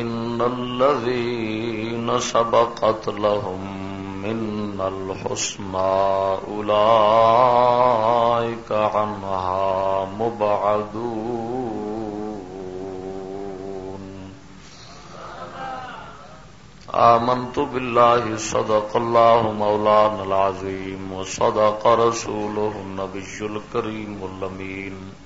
إن الذين سبقت لهم من الحسنى أولئك عنها مبعدون. آمنت بالله، صدق الله مولانا العظيم وصدق رسوله النبي الكريم اللمين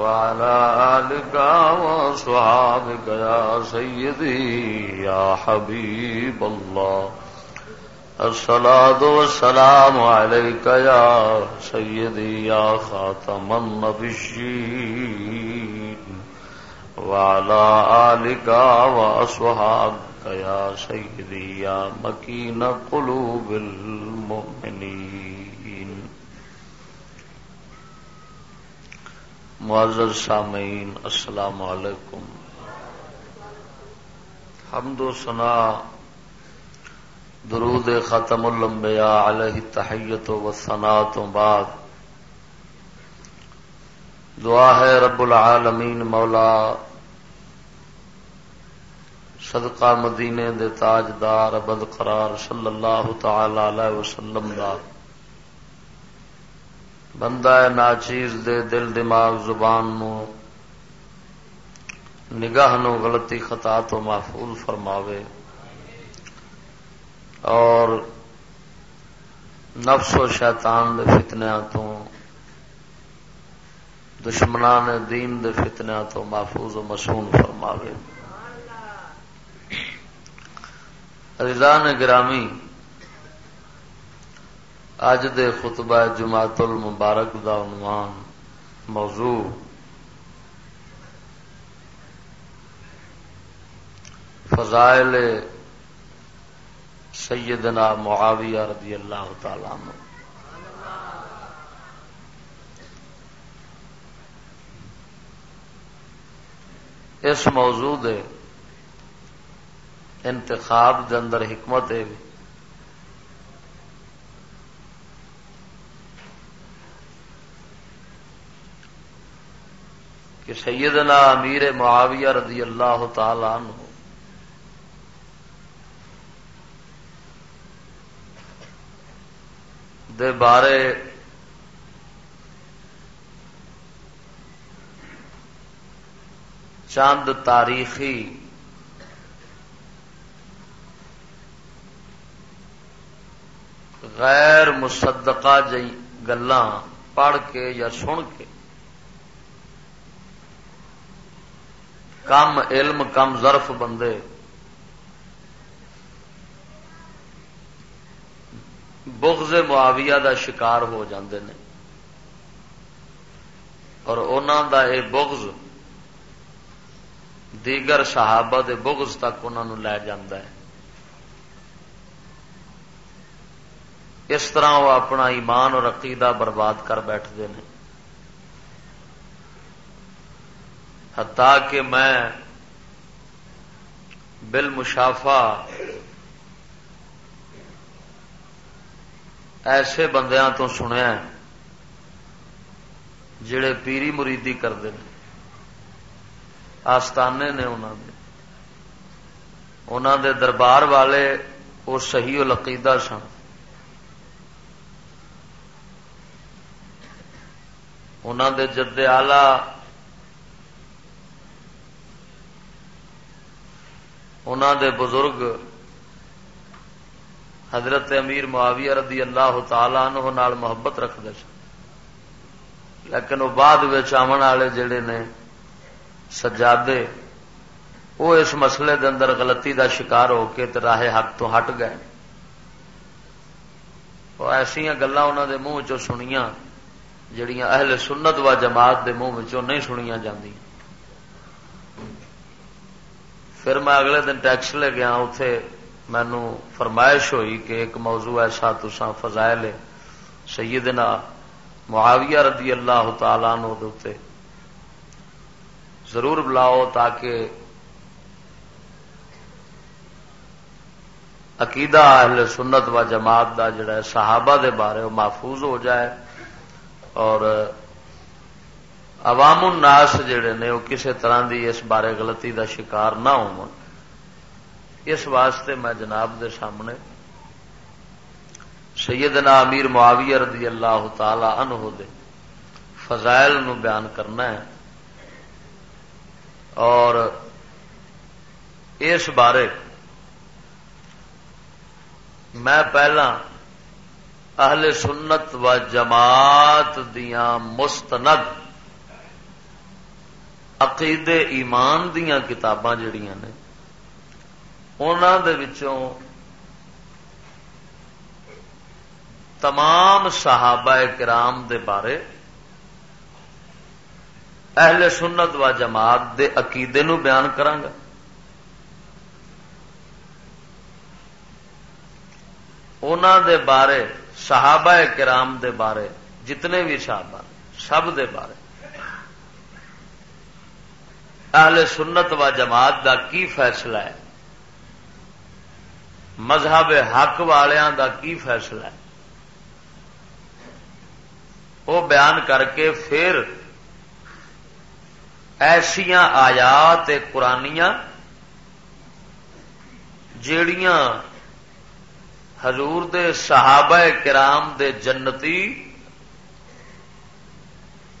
وعلى آلك وصحابك يا سيدي، يا حبيب الله. الصلاة والسلام عليك يا سيدي، يا خاتم النبيين. وعلى آلك وأصحابك يا سيدي، يا مكين قلوب المؤمنين. معزز سامعین، السلام علیکم۔ حمد و سنا درود ختم الانبیاء علیہ تحیت و سنا تو بعد۔ دعا ہے رب العالمین مولا، صدقہ مدینے دے تاجدار ابد قرار صلی اللہ تعالی علیہ وسلم دار بندہ ناچیز دے دل دماغ زبان نو، نگاہ نو غلطی خطا تو محفوظ فرماوے۔ اور نفس و شیطان دے فتنیا تو، دشمنان دین دے فتنیا تو محفوظ و مسون فرماوے۔ رضان گرامی اج دے خطبہ جماعت المبارک دا عنوان موضوع فضائل سیدنا معاویہ رضی اللہ تعالی عنہ۔ اس موضوع دے انتخاب دے اندر حکمت ہے۔ کہ سیدنا امیر معاویہ رضی اللہ تعالی عنہ۔ دے بارے چند تاریخی غیر مصدقہ جی گلاں پڑھ کے یا سن کے کم علم، کم ظرف بندے۔ بغض معاویہ دا شکار ہو جاندے نے۔ اور انہوں دا یہ بغض، دیگر صحابہ دے بغض تک انہوں لے جاندہ ہے۔ اس طرح وہ اپنا ایمان اور عقیدہ برباد کر بیٹھتے ہیں حتا کہ میں بل مشافا ایسے بندیاں تو سنیا جڑے پیری مریدی کرتے ہیں۔ آستانے نے انہوں نے انہوں دے دربار والے وہ صحیح العقیدہ سن۔ انہوں دے جد آلہ انہوں دے بزرگ حضرت امیر معاویہ رضی اللہ تعالی عنہ نال محبت رکھتے سن۔ لیکن وہ بعد آن والے جڑے نے سجادے وہ اس مسئلے دے اندر غلطی دا شکار ہو کے راہ حق تو ہٹ گئے۔ وہ ایسا گلا انہوں دے منہ چ سنیا جڑیاں اہل سنت و جماعت دے منہ نہیں سنیا جاندی پھر میں اگلے دن ٹیکس لے گیا اتے مینو فرمائش ہوئی کہ ایک موضوع ایسا تسا فضائل سیدنا معاویہ رضی اللہ تعالی نو دے ضرور بلاؤ تاکہ عقیدہ اہل سنت و جماعت دا جڑا ہے، صحابہ دے بارے وہ محفوظ ہو جائے اور عوام الناس جڑے نے وہ کسی طرح دی اس بارے غلطی دا شکار نہ ہو اس واسطے میں جناب دے سامنے سیدنا امیر معاویہ رضی اللہ تعالی عنہ دے فضائل نو بیان کرنا ہے۔ اور اس بارے میں پہلا اہل سنت و جماعت دیا مستند عقید ایمان دیا کتاباں جڑیاں نے انہوں تمام صحابہ کرام دے بارے، اہل سنت و جماعت دے عقیدے نو بیان کرانگا۔ انہوں دے بارے، صحابہ کرام دے بارے، جتنے بھی صحابہ، سب دے بارے۔ اہل سنت و جماعت دا کی فیصلہ ہے؟ مذہب حق والوں دا کی فیصلہ ہے؟ وہ بیان کر کے پھر ایسیا آیات قرآنیاں جیڑیاں حضور دے صحابہ کرام دے جنتی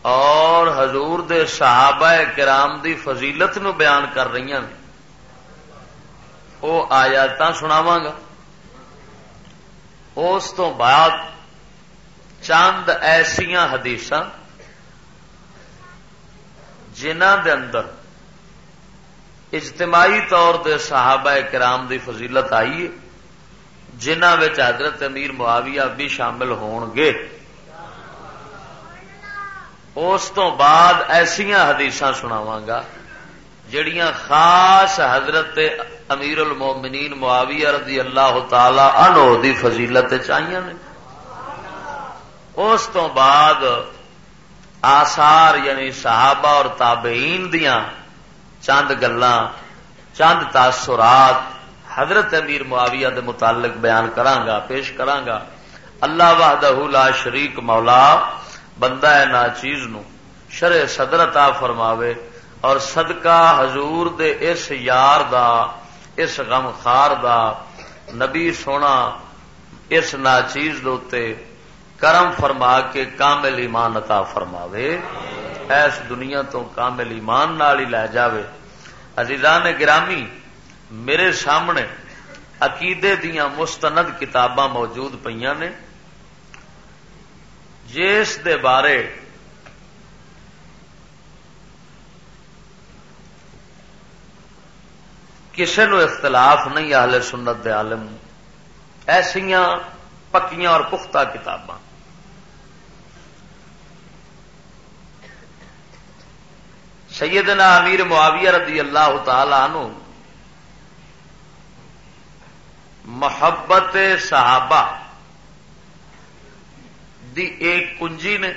اور حضور دے صحابہ کرام دی فضیلت نو بیان کر رہی ہیں۔ وہ آیات سناوا گا۔ اس تو بعد چند ایسیا حدیث جنہ دے اندر اجتماعی طور دے صحابہ کرام دی فضیلت آئی ہے جنہ حضرت امیر معاویہ بھی شامل ہون گے اس تو بعد ایسیا حدیث سناوا گا، جڑیاں خاص حضرت امیر المومنین معاویہ رضی اللہ تعالی عنہ دی فضیلت چاہیے نے۔ اس تو بعد آثار یعنی صحابہ اور تابعین دیاں چند گلاں، چند تاثرات حضرت امیر معاویہ دے متعلق بیان کرانگا پیش کرانگا اللہ وحدہ لا شریک مولا بندہ ہے نا چیز نو، شرع صدر عطا فرماوے اور صدقہ حضور دے اس یار دا، اس غم خار دا، نبی سونا اس ناچیز دوتے کرم فرما کے کامل ایمان عطا فرماوے۔ ایس دنیا تو کامل ایمان نال ہی لے جاوے۔ عزیزان گرامی، میرے سامنے عقیدے دیا مستند کتاباں موجود پہ نے۔ جس دے بارے کسی نو اختلاف نہیں اہل سنت دے عالم۔ ایسیا پکیاں اور پختہ کتاباں۔ سیدنا امیر معاویہ رضی اللہ تعالی عنہ محبت صحابہ دی ایک کنجی نے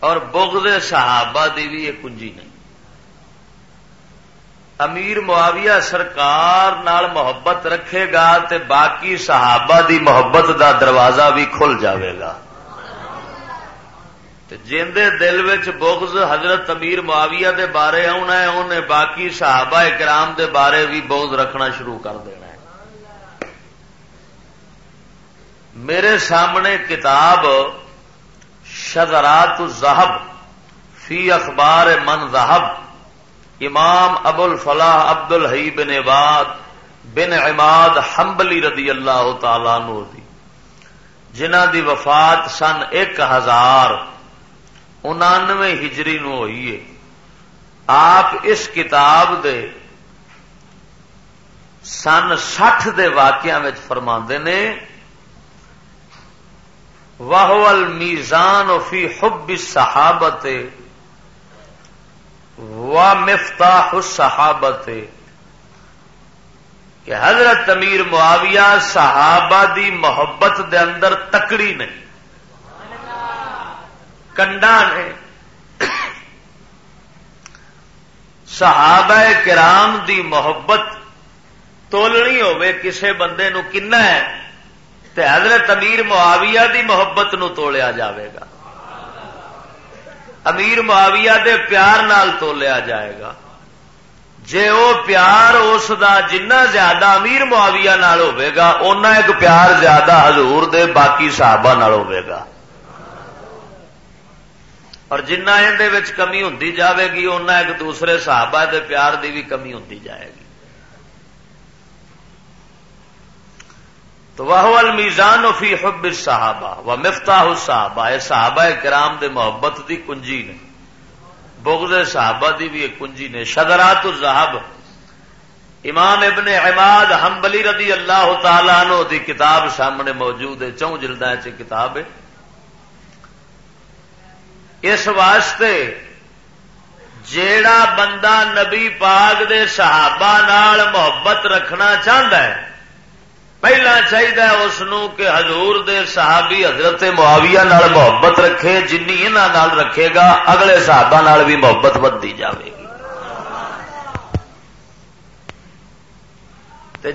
اور بغض صحابہ دی بھی ایک کنجی نے۔ امیر معاویہ سرکار نال محبت رکھے گا تے باقی صحابہ دی محبت دا دروازہ بھی کھل جاوے گا۔ جیندے دل وچ بغض حضرت امیر معاویہ دے بارے آنا ہے، انہیں باقی صحابہ کرام دے بارے بھی بغض رکھنا شروع کر دینا ہے میرے سامنے کتاب شدرات الزہب فی اخبار من ذہب، امام ابو الفلاح عبد الحی بن عباد بن عماد حنبلی رضی اللہ تعالی نو دی۔ جنہ دی وفات سن ایک ہزار انانوے ہجری نو ہوئی ہے۔ آپ اس کتاب دے سن سٹھ دے واقعہ فرما نے واہ المیزان فی حب صحابت و مفتاح الصحابت کہ حضرت امیر معاویہ صحابہ دی محبت دے اندر تکڑی نے کنڈا نے صحابہ کرام دی محبت تولنی ہوے کسے بندے نو کنا ہے۔ تے حضرت امیر معاویہ دی محبت نو تولیا جاوے گا۔ امیر معاویہ دے پیار نال تولیا جائے گا۔ جے او پیار اس دا جنہ زیادہ امیر معاویہ نال ہوئے گا، اونا ایک پیار زیادہ حضور دے باقی صحابہ نال ہوئے گا۔ اور جنہ اندے وچ کمی ہوندی جاوے گی، اونا ایک دوسرے صحابہ دے پیار دی بھی کمی ہوندی جائے گی۔ تو وہ المیزان فی حب صحابہ و مفتاح صحابہ یہ صحابہ کرام دے محبت دی کنجی نے، بغض صحابہ دی بھی کنجی نے۔ شدرات الزہب امام ابن عماد حنبلی رضی اللہ تعالی عنہ دی کتاب سامنے موجود ہے، چون جلدا ہے کتاب ہے۔ اس واسطے جیڑا بندہ نبی پاک دے صحابہ نال محبت رکھنا چاہتا ہے پہلا چاہیے اس کہ حضور دے صحابی حضرت معاویہ نال محبت رکھے جن نال رکھے گا، اگلے صحابہ نال بھی محبت بدتی جائے گی۔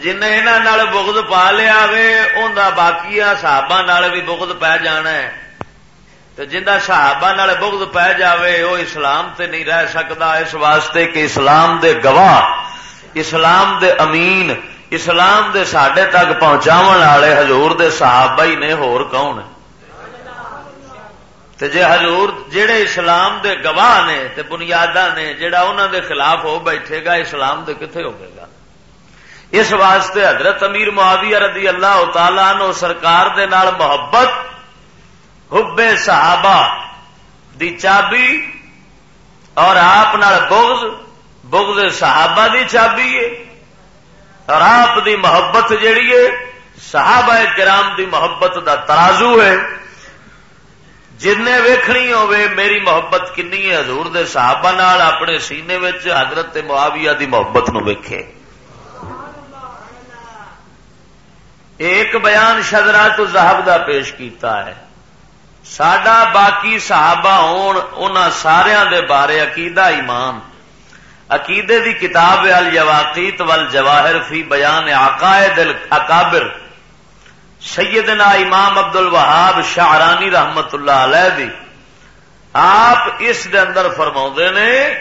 جن یہاں بغد پا لیا ان باقی صحابہ نال بھی بغد پی جانا ہے۔ تو جا صحابہ نال بغد پی جاوے وہ اسلام تے نہیں رہ سکتا اس واسطے کہ اسلام دے گواہ، اسلام دے امین اسلام دے ساڈے تک پہنچا والے ہزور دے صحابہ ہی نے، ہور کون؟ تے جے حضور جڑے اسلام دے گواہ نے، تے بنیادہ نے، جڑا انہوں دے خلاف ہو بیٹھے گا، اسلام دے کتنے ہوگے گا؟ اس واسطے حضرت امیر معاویہ رضی اللہ تعالی نو سرکار دے نال محبت، حب صحابہ دی چابی، اور آپ بغض بغض صحابہ دی چابی ہے۔ اور آپ دی محبت جیڑی ہے، صحابہ کرام دی محبت دا ترازو ہے۔ جن ویکھنی ہوے میری محبت کنی ہے؟ حضور دے صحابہ نال اپنے سینے وچ حضرت معاویہ دی محبت نو ویکھے۔ ایک بیان شدرا تو زہب دا پیش کیتا ہے۔ سڈا باقی صحابہ ہون ان سارا دے بارے عقیدہ ایمان۔ عقیدے دی کتاب الواقیت ول جواہر فی بیان عقائد اکابر سیدنا امام عبد الوہاب شاہرانی رحمت اللہ علیہ دی۔ آپ اس دے اندر فرما نے،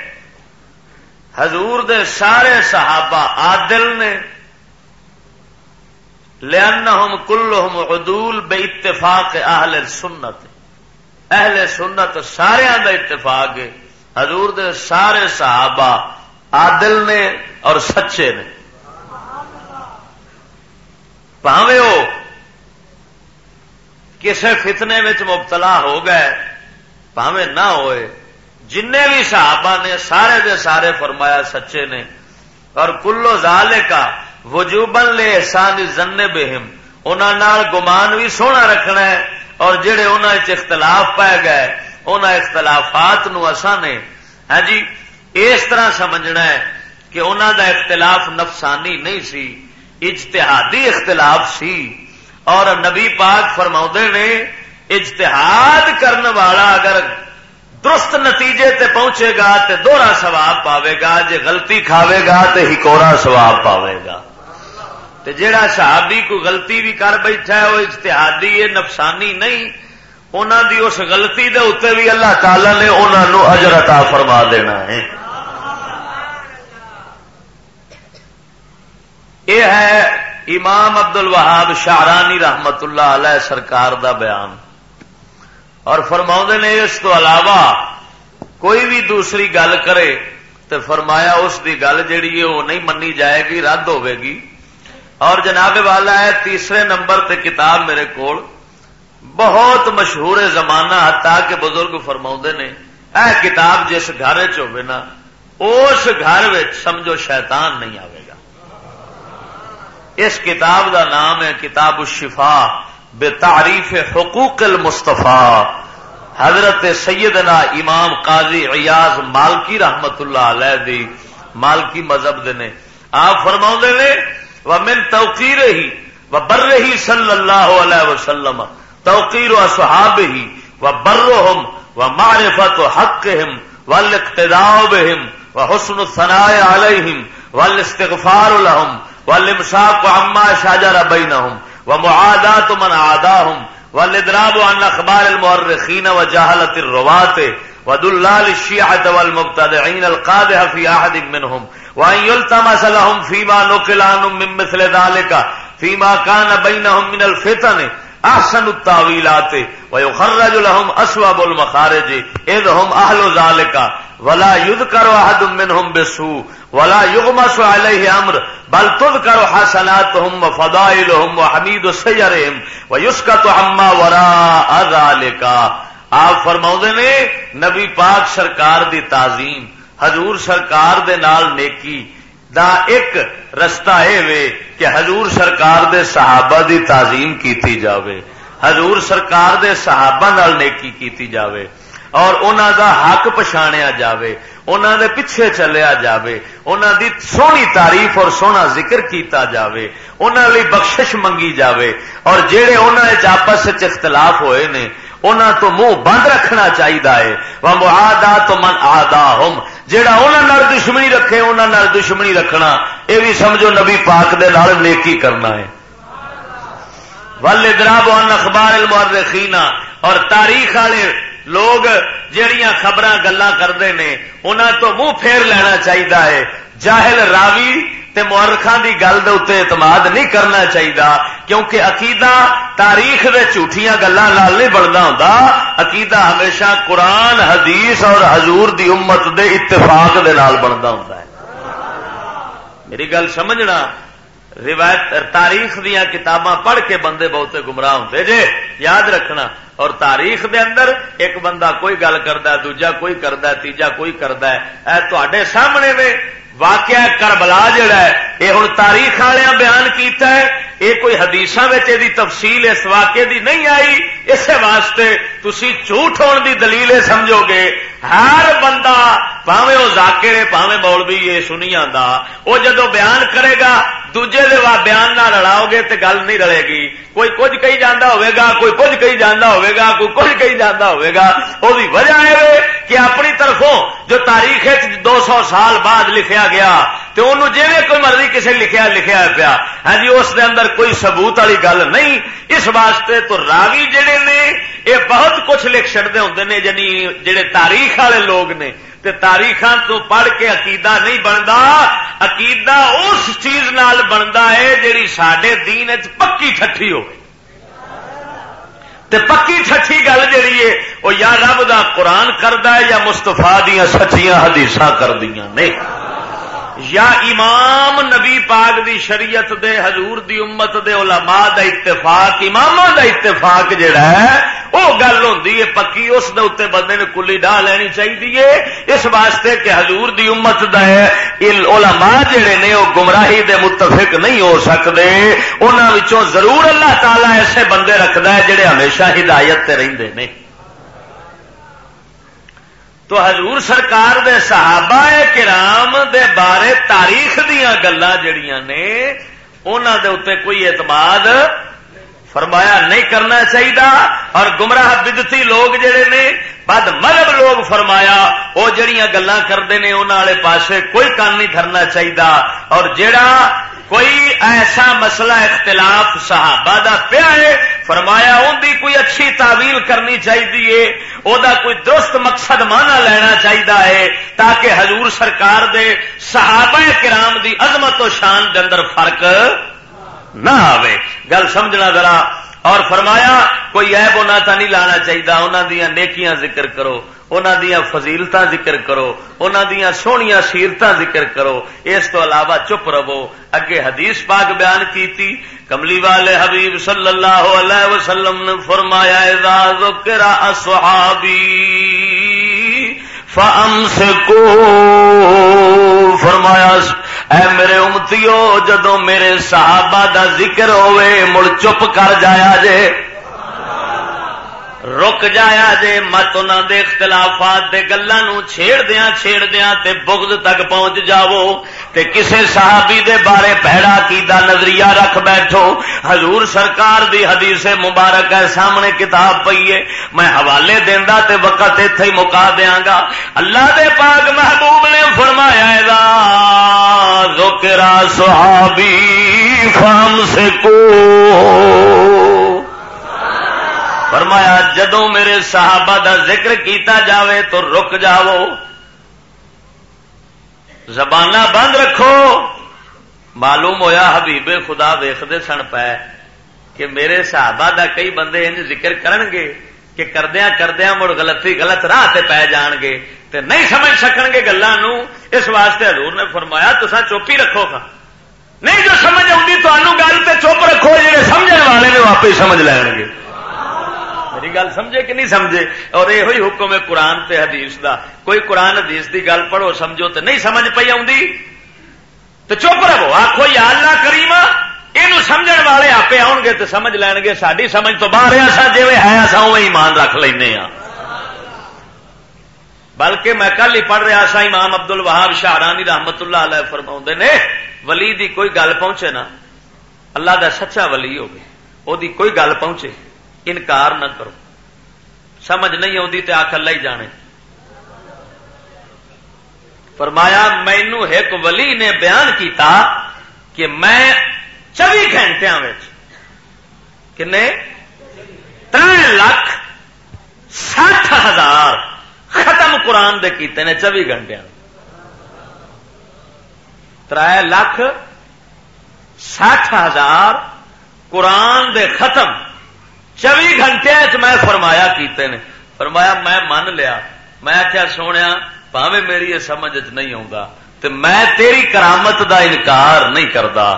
حضور دے سارے صحابہ عادل نے لأنهم كلهم عدول بے اتفاق اہل سنت۔ اہل سنت سارے دا اتفاق ہے۔ حضور دے سارے صحابہ عادل نے اور سچے نے۔ پاوے وہ کسی فتنے میں مبتلا ہو گئے، پاوے نہ ہوئے۔ جن بھی صحابہ نے سارے دے سارے فرمایا سچے نے۔ اور کلو زالے کا وجوبن لے احسان زن بہم انہوں گمان بھی سونا رکھنا ہے۔ اور جڑے انہوں اختلاف پائے گئے ان اختلافات نو نے۔ ہاں جی اس طرح سمجھنا ہے کہ انہوں دا اختلاف نفسانی نہیں سی، اجتہادی اختلاف سی۔ اور نبی پاک فرما نے، اجتہاد کرنے والا اگر درست نتیجے تے پہنچے گا تے دوہرا سواب پاوے گا، جے غلطی کھاوے گا تے ہکورا سواب پاوے گا۔ تے جیڑا صحابی کو غلطی بھی کر بیٹھا ہے، وہ اجتہادی ہے، نفسانی نہیں۔ انہوں دی اس غلطی دے اتنے بھی اللہ تعالی نے انہوں اجر عطا فرما دینا ہے۔ یہ ہے امام عبد الوہاب شاہرانی رحمت اللہ علیہ سرکار دا بیان۔ اور فرما نے اس تو علاوہ کوئی بھی دوسری گل کرے تو فرمایا اس دی گل جیڑی ہے وہ نہیں منی جائے گی، رد ہوے گی۔ اور جناب والا ہے تیسرے نمبر تے کتاب میرے کو بہت مشہور زمانہ حتا کہ بزرگ فرما نے، اے کتاب جس گھر چ نا، اس گھر سمجھو شیطان نہیں آئے اس کتاب دا نام ہے کتاب الشفا بے تعریف حقوق المصطفیٰ۔ حضرت سیدنا امام قاضی ایاز مالکی رحمت اللہ علیہ دی مالکی مذہب دے نے۔ آپ فرما نے وہ من توقیر ہی وہ بر رہی صلی اللہ علیہ وسلم، توقیر و صحاب ہی وہ برہم و معرفت و حق ہم ول اقتداء بہم و حسن الثناء علیہم ول استغفار الحم والمساق عما شاجر بينهم ومعادات من عاداهم والادراب عن اخبار المؤرخين وجهله الروات ودلال الشيعه والمبتدعين القادح في احد منهم وان يلتمس لهم فيما نقل عنهم من مثل ذلك فيما كان بينهم من الفتن احسن التاويلات ويخرج لهم اسواب المخارج، اذ هم اهل ذلك ولا يذكر احد منهم بسوء، ولا يغمس عليه امر، بل تذكر حسناتهم وفضائلهم وحميد سيرهم ويسكت عما وراء ذلك آپ فرما نے، نبی پاک سرکار دی تعظیم، حضور سرکار دے نال نیکی دا ایک رستہ اے وے کہ حضور سرکار دے صحابہ دی تعظیم کیتی جاوے۔ حضور سرکار دے صحابہ نال نیکی کیتی جاوے اور انہوں دا حق پچھاڑیا جاوے انہوں دے پیچھے چلیا جاوے انہوں دی سونی تعریف اور سونا ذکر کیتا جاوے انہوں لی بخشش منگی جاوے۔ اور جہے انہوں آپس اختلاف ہوئے نے انہوں تو منہ بند رکھنا چاہیے وہ تو من آدا ہوم جہا انہوں دشمنی رکھے انہوں دشمنی رکھنا۔ یہ بھی سمجھو نبی پاک دے نال نیکی کرنا ہے۔ ول ادراب اخبار المؤرخین اور تاریخ والے لوگ جہیا خبر گلا کرتے ہیں انہوں تو منہ پھیر لینا چاہیے جاہل راوی تے مورخان دی گل دے اتنے اعتماد نہیں کرنا چاہیے کیونکہ عقیدہ تاریخ دے جھوٹیاں گلوں نہیں بنتا ہوں عقیدہ ہمیشہ قرآن، حدیث اور حضور دی امت دے اتفاق دے نال بنتا ہوں میری گل سمجھنا، روایت، تاریخ دیا کتاباں پڑھ کے بندے بہتے گمراہ ہوتے جے، یاد رکھنا۔ اور تاریخ دے اندر ایک بندہ کوئی گل کرتا دوجا کوئی کرتا تیجا کوئی کرتا ہے، اے تے سامنے میں واقعہ کربلا جڑا ہے، یہ ہوں تاریخ والے بیان کیتا ہے، یہ کوئی حدیث تفصیل اس واقعے دی نہیں آئی اس واسطے تھی جھوٹ ہونے دی دلیل سمجھو گے ہر بندہ پاوے وہ ذاکر پاوے بول بھی یہ سنی آتا وہ جدو بیان کرے گا، دوجے دے بیان نہ رلاؤ گے تو گل نہیں رلے گی۔ کوئی کچھ کہی جانا ہوگا کوئی کچھ کہی جانا ہوگا کوئی کچھ کہی جانا ہوگا وہ وجہ ہے کہ اپنی طرفوں جو تاریخ دو سو سال بعد لکھیا گیا تو انہوں جی کوئی مرضی کسی لکھیا لکھیا پیا۔ ہاں جی اس دے اندر کوئی ثبوت والی گل نہیں۔ اس واسطے تو راوی جڑے نے یہ بہت کچھ لکھ چڑتے ہوں نے یعنی جڑے تاریخ والے لوگ نے۔ تے تاریخ تو پڑھ کے عقیدہ نہیں بنتا عقیدہ اس چیز نال بنتا ہے جیڑی سڈے دین پکی ٹھٹھی ہو تے پکی ٹھٹھی گل جیڑی ہے وہ یا رب دا قرآن کرتا ہے یا مستفا دیا سچیاں حدیث کر دیا نہیں یا امام نبی پاک دی شریعت دے، حضور دی امت دے، علماء دا اتفاق امام دا اتفاق جڑا ہے وہ پکی اس دے اتنے بندے نے کلی ڈا لینی چاہیے اس واسطے کہ حضور دی امت دا ہے۔ علماء جڑے نے وہ گمراہی دے متفق نہیں ہو سکتے انہوں ضرور اللہ تعالی ایسے بندے رکھتا ہے جڑے ہمیشہ ہدایت تے رہندے نے۔ تو حضور سرکار دے صحابہ کرام دے بارے تاریخ دیا گلا جڑیاں نے انہوں دے اتنے کوئی اعتماد فرمایا نہیں کرنا چاہیے اور گمراہ بدتی لوگ جڑے نے، بد مذہب لوگ فرمایا وہ جڑیاں گلا کرتے ہیں انہوں والے پاسے کوئی کام نہیں کرنا چاہیے اور جڑا کوئی ایسا مسئلہ اختلاف صحابہ دا پیا ہے، فرمایا ان دی کوئی اچھی تعویل کرنی چاہیے او دا کوئی درست مقصد مانا لینا چاہیے تاکہ حضور سرکار دے صحابہ کرام دی عظمت و شان دے اندر فرق نہ آئے گل سمجھنا ذرا۔ اور فرمایا، کوئی ایب ہونا تا نہیں لانا چاہیے انہوں دیا نیکیاں ذکر کرو۔ انہوں دیا فضیلت ذکر کرو۔ انہوں دیا سویا سیرت ذکر کرو۔ اس تو علاوہ چپ رہو۔ اگے حدیث پاک بیان کیتی۔ کملی والے حبیب صلی اللہ علیہ وسلم نے فرمایا صحابی فم سے کو فرمایا، اے میرے امتیو جدو میرے صحابہ دا ذکر ہوئے مڑ چپ کر جایا جے۔ رک جایا جے مت انہوں دے اختلافات دے گلوں چھیڑ دیا چھیڑ دیا تے بغض تک پہنچ جاؤ تے کسے صحابی دے بارے پیڑا کیدا نظریہ رکھ بیٹھو حضور سرکار دی حدیث مبارک ہے سامنے کتاب پئی ہے میں حوالے دینا تے وقت اتے ہی مکا دیا گا اللہ دے پاک محبوب نے فرمایا ذکرا صحابی فام سے کو فرمایا جدو میرے صحابہ دا ذکر کیتا جاوے تو رک جاؤ۔ زبان بند رکھو۔ معلوم ہویا حبیب خدا ویختے سن پے کہ میرے صحابہ دا کئی بندے انج ذکر کرن گے کہ کردیا کردیا مڑ غلطی غلط راہ تے پی جان گے تے نہیں سمجھ سکن گے گلوں اس واسطے حضور نے فرمایا تسا چوپی رکھو گا۔ نہیں جو سمجھ آؤں گل تے چپ رکھو جی سمجھنے والے نے آپ ہی سمجھ لین گے میری گل سمجھے کہ نہیں سمجھے؟ اور یہ حکم ہے قرآن تے حدیث دا۔ کوئی قرآن حدیث دی گل پڑھو، سمجھو تو نہیں سمجھ پی آؤں تو چپ رہو آخو یا اللہ کریما یہ سمجھ والے آپ آؤ گے تو سمجھ لین گے ساری سمجھ تو باہر ایسا جی ہے ایسا وہ ایمان رکھ لینا بلکہ میں کل ہی پڑھ رہا سا، امام ابد ال وہاب شاہرانی رحمت اللہ علیہ فرما نے، ولی دی کوئی گل پہنچے نا، اللہ دا سچا ولی ہوگی وہ کوئی گل پہنچے، انکار نہ کرو۔ سمجھ نہیں آتی تو آخ اللہ ہی جانے۔ فرمایا، مینو ایک ولی نے بیان کیتا کہ میں چوبی گھنٹے کن تر لاکھ سٹھ ہزار ختم قرآن دے کیتے نے چوبی گھنٹے تر لاکھ سٹھ ہزار قرآن دے ختم چوبی گھنٹے میں فرمایا کیتے نے۔ فرمایا میں من لیا۔ میں کیا سونے پاوے میری یہ سمجھ نہیں آتا تو میں تیری کرامت دا انکار نہیں کرتا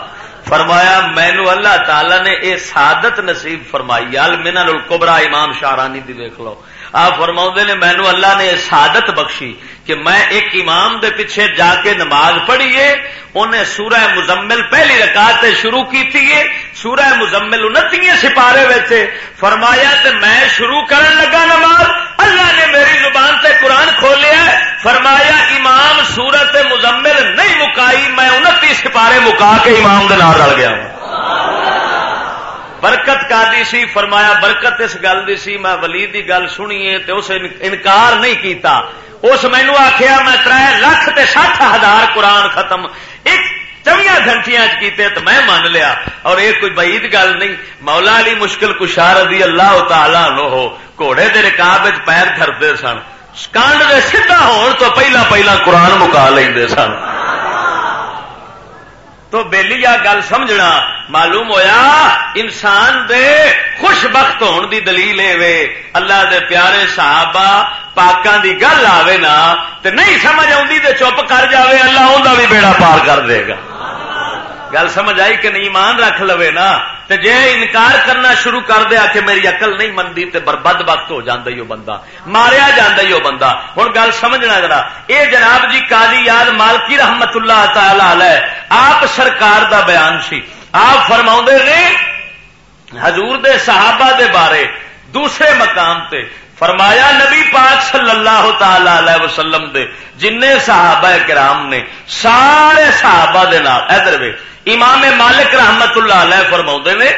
فرمایا مینو اللہ تعالی نے یہ سعادت نصیب فرمائی۔ المنا القبرا امام شاہرانی دی دیکھ لو۔ آپ فرما نے مینو اللہ نے سعادت بخشی کہ میں ایک امام دے پیچھے جا کے نماز پڑھیے، انہیں سورہ مزمل پہلی رکعت شروع کی تھی سورہ مزمل انتی سپارے ویچے، فرمایا تے میں شروع کرن لگا نماز، اللہ نے میری زبان سے قرآن کھولیا فرمایا امام سورت مزمل نہیں مکائی، میں انتی سپارے مکا کے امام دے نال رل گیا ہوں۔ برکت کا دی سی، فرمایا برکت اس گل دی سی، میں ولی دی گل سنیے تے اس انکار نہیں کیتا۔ اس مینو آخیا میں تر لاکھ تے سٹھ ہزار قرآن ختم۔ ایک چویا گھنٹیاں کیتے تو میں مان لیا۔ اور یہ کوئی بعید گل نہیں۔ مولا علی مشکل کشار رضی اللہ تعالی نو ہو گھوڑے دے رکاب پیر دھرتے سن۔ کانڈ دے سیدھا ہون تو پہلا پہلا قرآن مکا لیں سن۔ تو بیلی گل سمجھنا معلوم ہویا انسان دے خوش بخت ہون دی دلیل وے۔ اللہ دے پیارے صحابہ پاکاں دی گل آوے نا تے نہیں سمجھ آتی تو چپ کر جاوے، اللہ انہوں بھی بیڑا پار کر دے گا۔ گل سمجھ آئی کہ نہیں؟ ایمان رکھ لو نا۔ تے جے انکار کرنا شروع کر دیا کہ میری اقل نہیں منتی تے بربد وقت ہو جاندہ ہی بندہ، ماریا جاندہ ہی بندہ۔ ہوں گل سمجھنا ذرا، اے جناب جی قاضی یاد مالکی رحمت اللہ تعالی علیہ، آپ سرکار دا بیان سی۔ آپ فرما نے، حضور دے صحابہ دے بارے دوسرے مقام تے فرمایا نبی پاک صلی اللہ تعالی علیہ وسلم دے جن صحابہ کرام نے، سارے صحابہ دے نال، ادھر وے امام مالک رحمت اللہ علیہ فرما نے،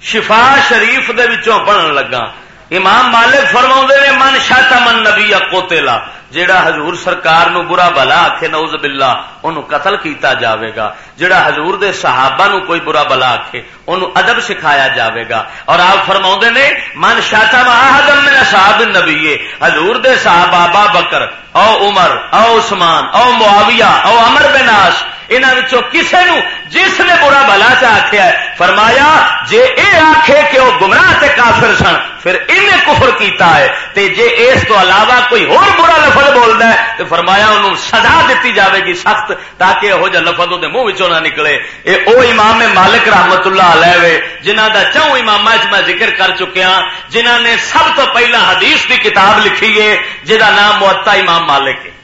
شفا شریف دے وچوں پڑھن لگا۔ امام مالک فرما نے، من شاہ من نبی کوتےلا جیڑا حضور سرکار نو برا بلا آخ نوز بلا ان قتل کیتا جاوے گا۔ جیڑا حضور دے صحابہ نو کوئی برا بلا آخ ان ادب سکھایا جاوے گا۔ اور آپ فرما نے، من شاہ محدم میرا صاحب نبی حضور دے صحابہ با بکر، او عمر، او عثمان، او معاویہ، او امر بناس انہوں کسے نو جس نے برا بلا چ آخیا فرمایا، جے اے آخے کہ وہ گمراہ تے کافر سن، پھر انہیں کفر کیتا ہے۔ تے جے اس تو علاوہ کوئی اور برا لفظ بولتا ہے تو فرمایا انہوں سزا دیتی جاوے گی سخت، تاکہ یہو جہ لفظ وہ منہ نہ نکلے۔ اے او امام مالک رحمت اللہ علیہ جنہ دا چوں امام میں ذکر کر چکیا ہاں، جنہ نے سب تو پہلا حدیث کی کتاب لکھی ہے جہاں نام معتا امام مالک ہے۔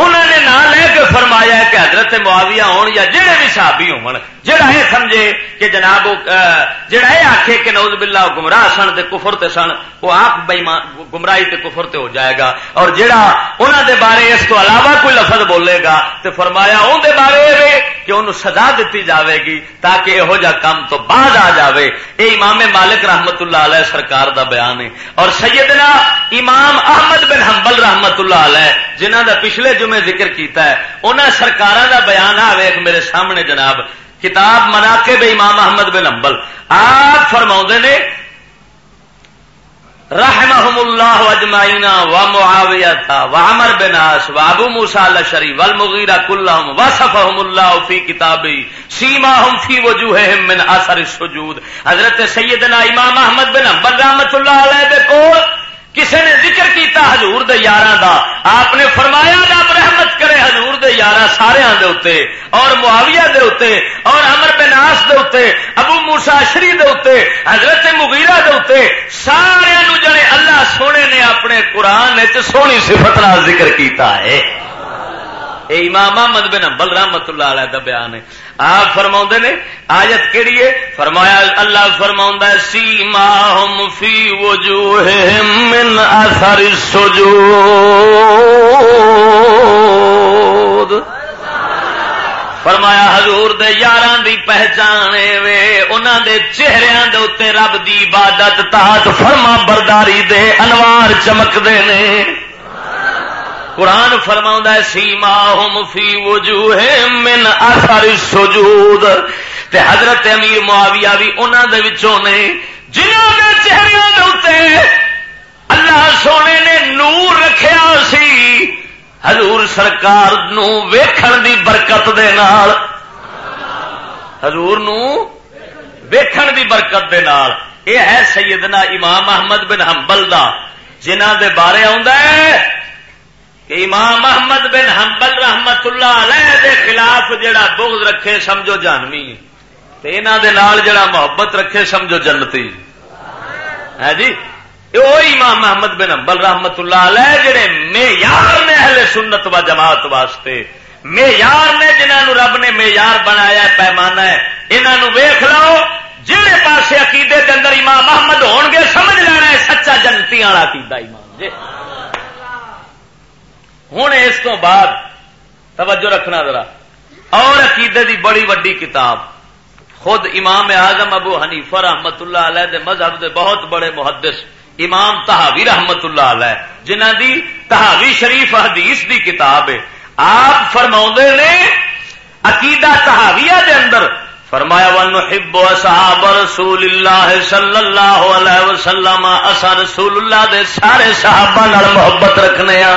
انہوں نے نام لے کے فرمایا کہ حضرت معاویہ ہون یا جہے بھی صحابی ہون جڑا یہ سمجھے کہ جناب جڑا یہ آخے کہ نوز باللہ گمراہ سن تے کفر تے سن، وہ آپ گمراہی تے کفر تے ہو جائے گا۔ اور جڑا انہوں دے بارے اس تو علاوہ کوئی لفظ بولے گا تے فرمایا ان دے بارے کہ انہوں سزا دیتی جاوے گی تاکہ یہو جا کام تو بعد آ جاوے۔ اے امام مالک رحمت اللہ علیہ سرکار دا بیان ہے۔ اور سیدنا امام احمد بن حنبل رحمت اللہ علیہ جنہ دا پچھلے جمعے ذکر کیتا ہے انہوں سرکار دا بیان، آ میرے سامنے جناب کتاب منا کے بے امام احمد بن امبل آپ فرما نے رحمهم اللہ اجمعینا و معاویہ تھا و عمر بن آس و ابو موسیٰ الشری والمغیرہ کلہم وصفهم اللہ فی کتابی سیماہم فی وجوہہم من اثر السجود۔ حضرت سیدنا امام احمد بن امبل رحمت اللہ علیہ دے کول کسی نے ذکر کیتا حضور دے یارہ دا، آپ نے فرمایا رب رحمت کرے حضور دے یارہ سارے دے اتے اور معاویہ دے اتے اور امر بناس دے اتے ابو موسا شری دے اتے حضرت مغیرہ دے اتے سارے جڑے اللہ سونے نے اپنے قرآن نے سونی صفت ذکر کیتا ہے۔ اے امام احمد بن امبل رحمت اللہ علیہ دا بیان ہے۔ آپ فرما نے؟ آیت کہڑی ہے؟ فرمایا اللہ فرما سیما ہم فی وجوہ من اثر السجود۔ فرمایا حضور دے یاراں دی پہچان وے، انہاں دے چہریاں دے اوتے رب دی عبادت تحت فرما برداری دے انوار چمکدے نے۔ قرآن فرما سیما ہوم فی وجوہ من اثر سجود تے حضرت امیر معاویہ بھی انہوں دے وچوں نے جنہوں نے چہروں کے اللہ سونے نے نور رکھیا سی، حضور سرکار نو ویکھن دی برکت دے نال، حضور نو ویکھن دی برکت دے نال۔ اے ہے سیدنا امام احمد بن حنبل دا جنہ دے بارے آندا ہے کہ امام محمد بن حنبل رحمت اللہ علیہ دے خلاف جڑا بغض رکھے سمجھو جانوی نال جڑا محبت رکھے سمجھو جنتی ہے۔ جی؟ وہ امام محمد بن حنبل رحمت اللہ علیہ جڑے معیار نے اہل سنت و جماعت واسطے، معیار نے جنہوں رب نے معیار بنایا پیمانہ ہے انہوں ویخ لو جہے پاسے عقیدے کے اندر امام محمد ہو گے، سمجھ لینا ہے سچا جنتی والا عقیدہ ایمان جی۔ ہوں اس تو بعد توجہ رکھنا ذرا۔ اور عقیدے دی بڑی وڈی کتاب، خود امام اعظم ابو حنیفہ رحمت اللہ علیہ دے مذہب دے بہت بڑے محدث، امام تحاوی رحمت اللہ علیہ جنہ دی تحاوی شریف حدیث دی کتاب ہے۔ آپ فرما نے عقیدہ تحاویہ دے اندر، فرمایا، ونحب اصحاب رسول اللہ صلی اللہ علیہ وسلم اصا رسول اللہ دے سارے صحابہ محبت رکھنے ہاں۔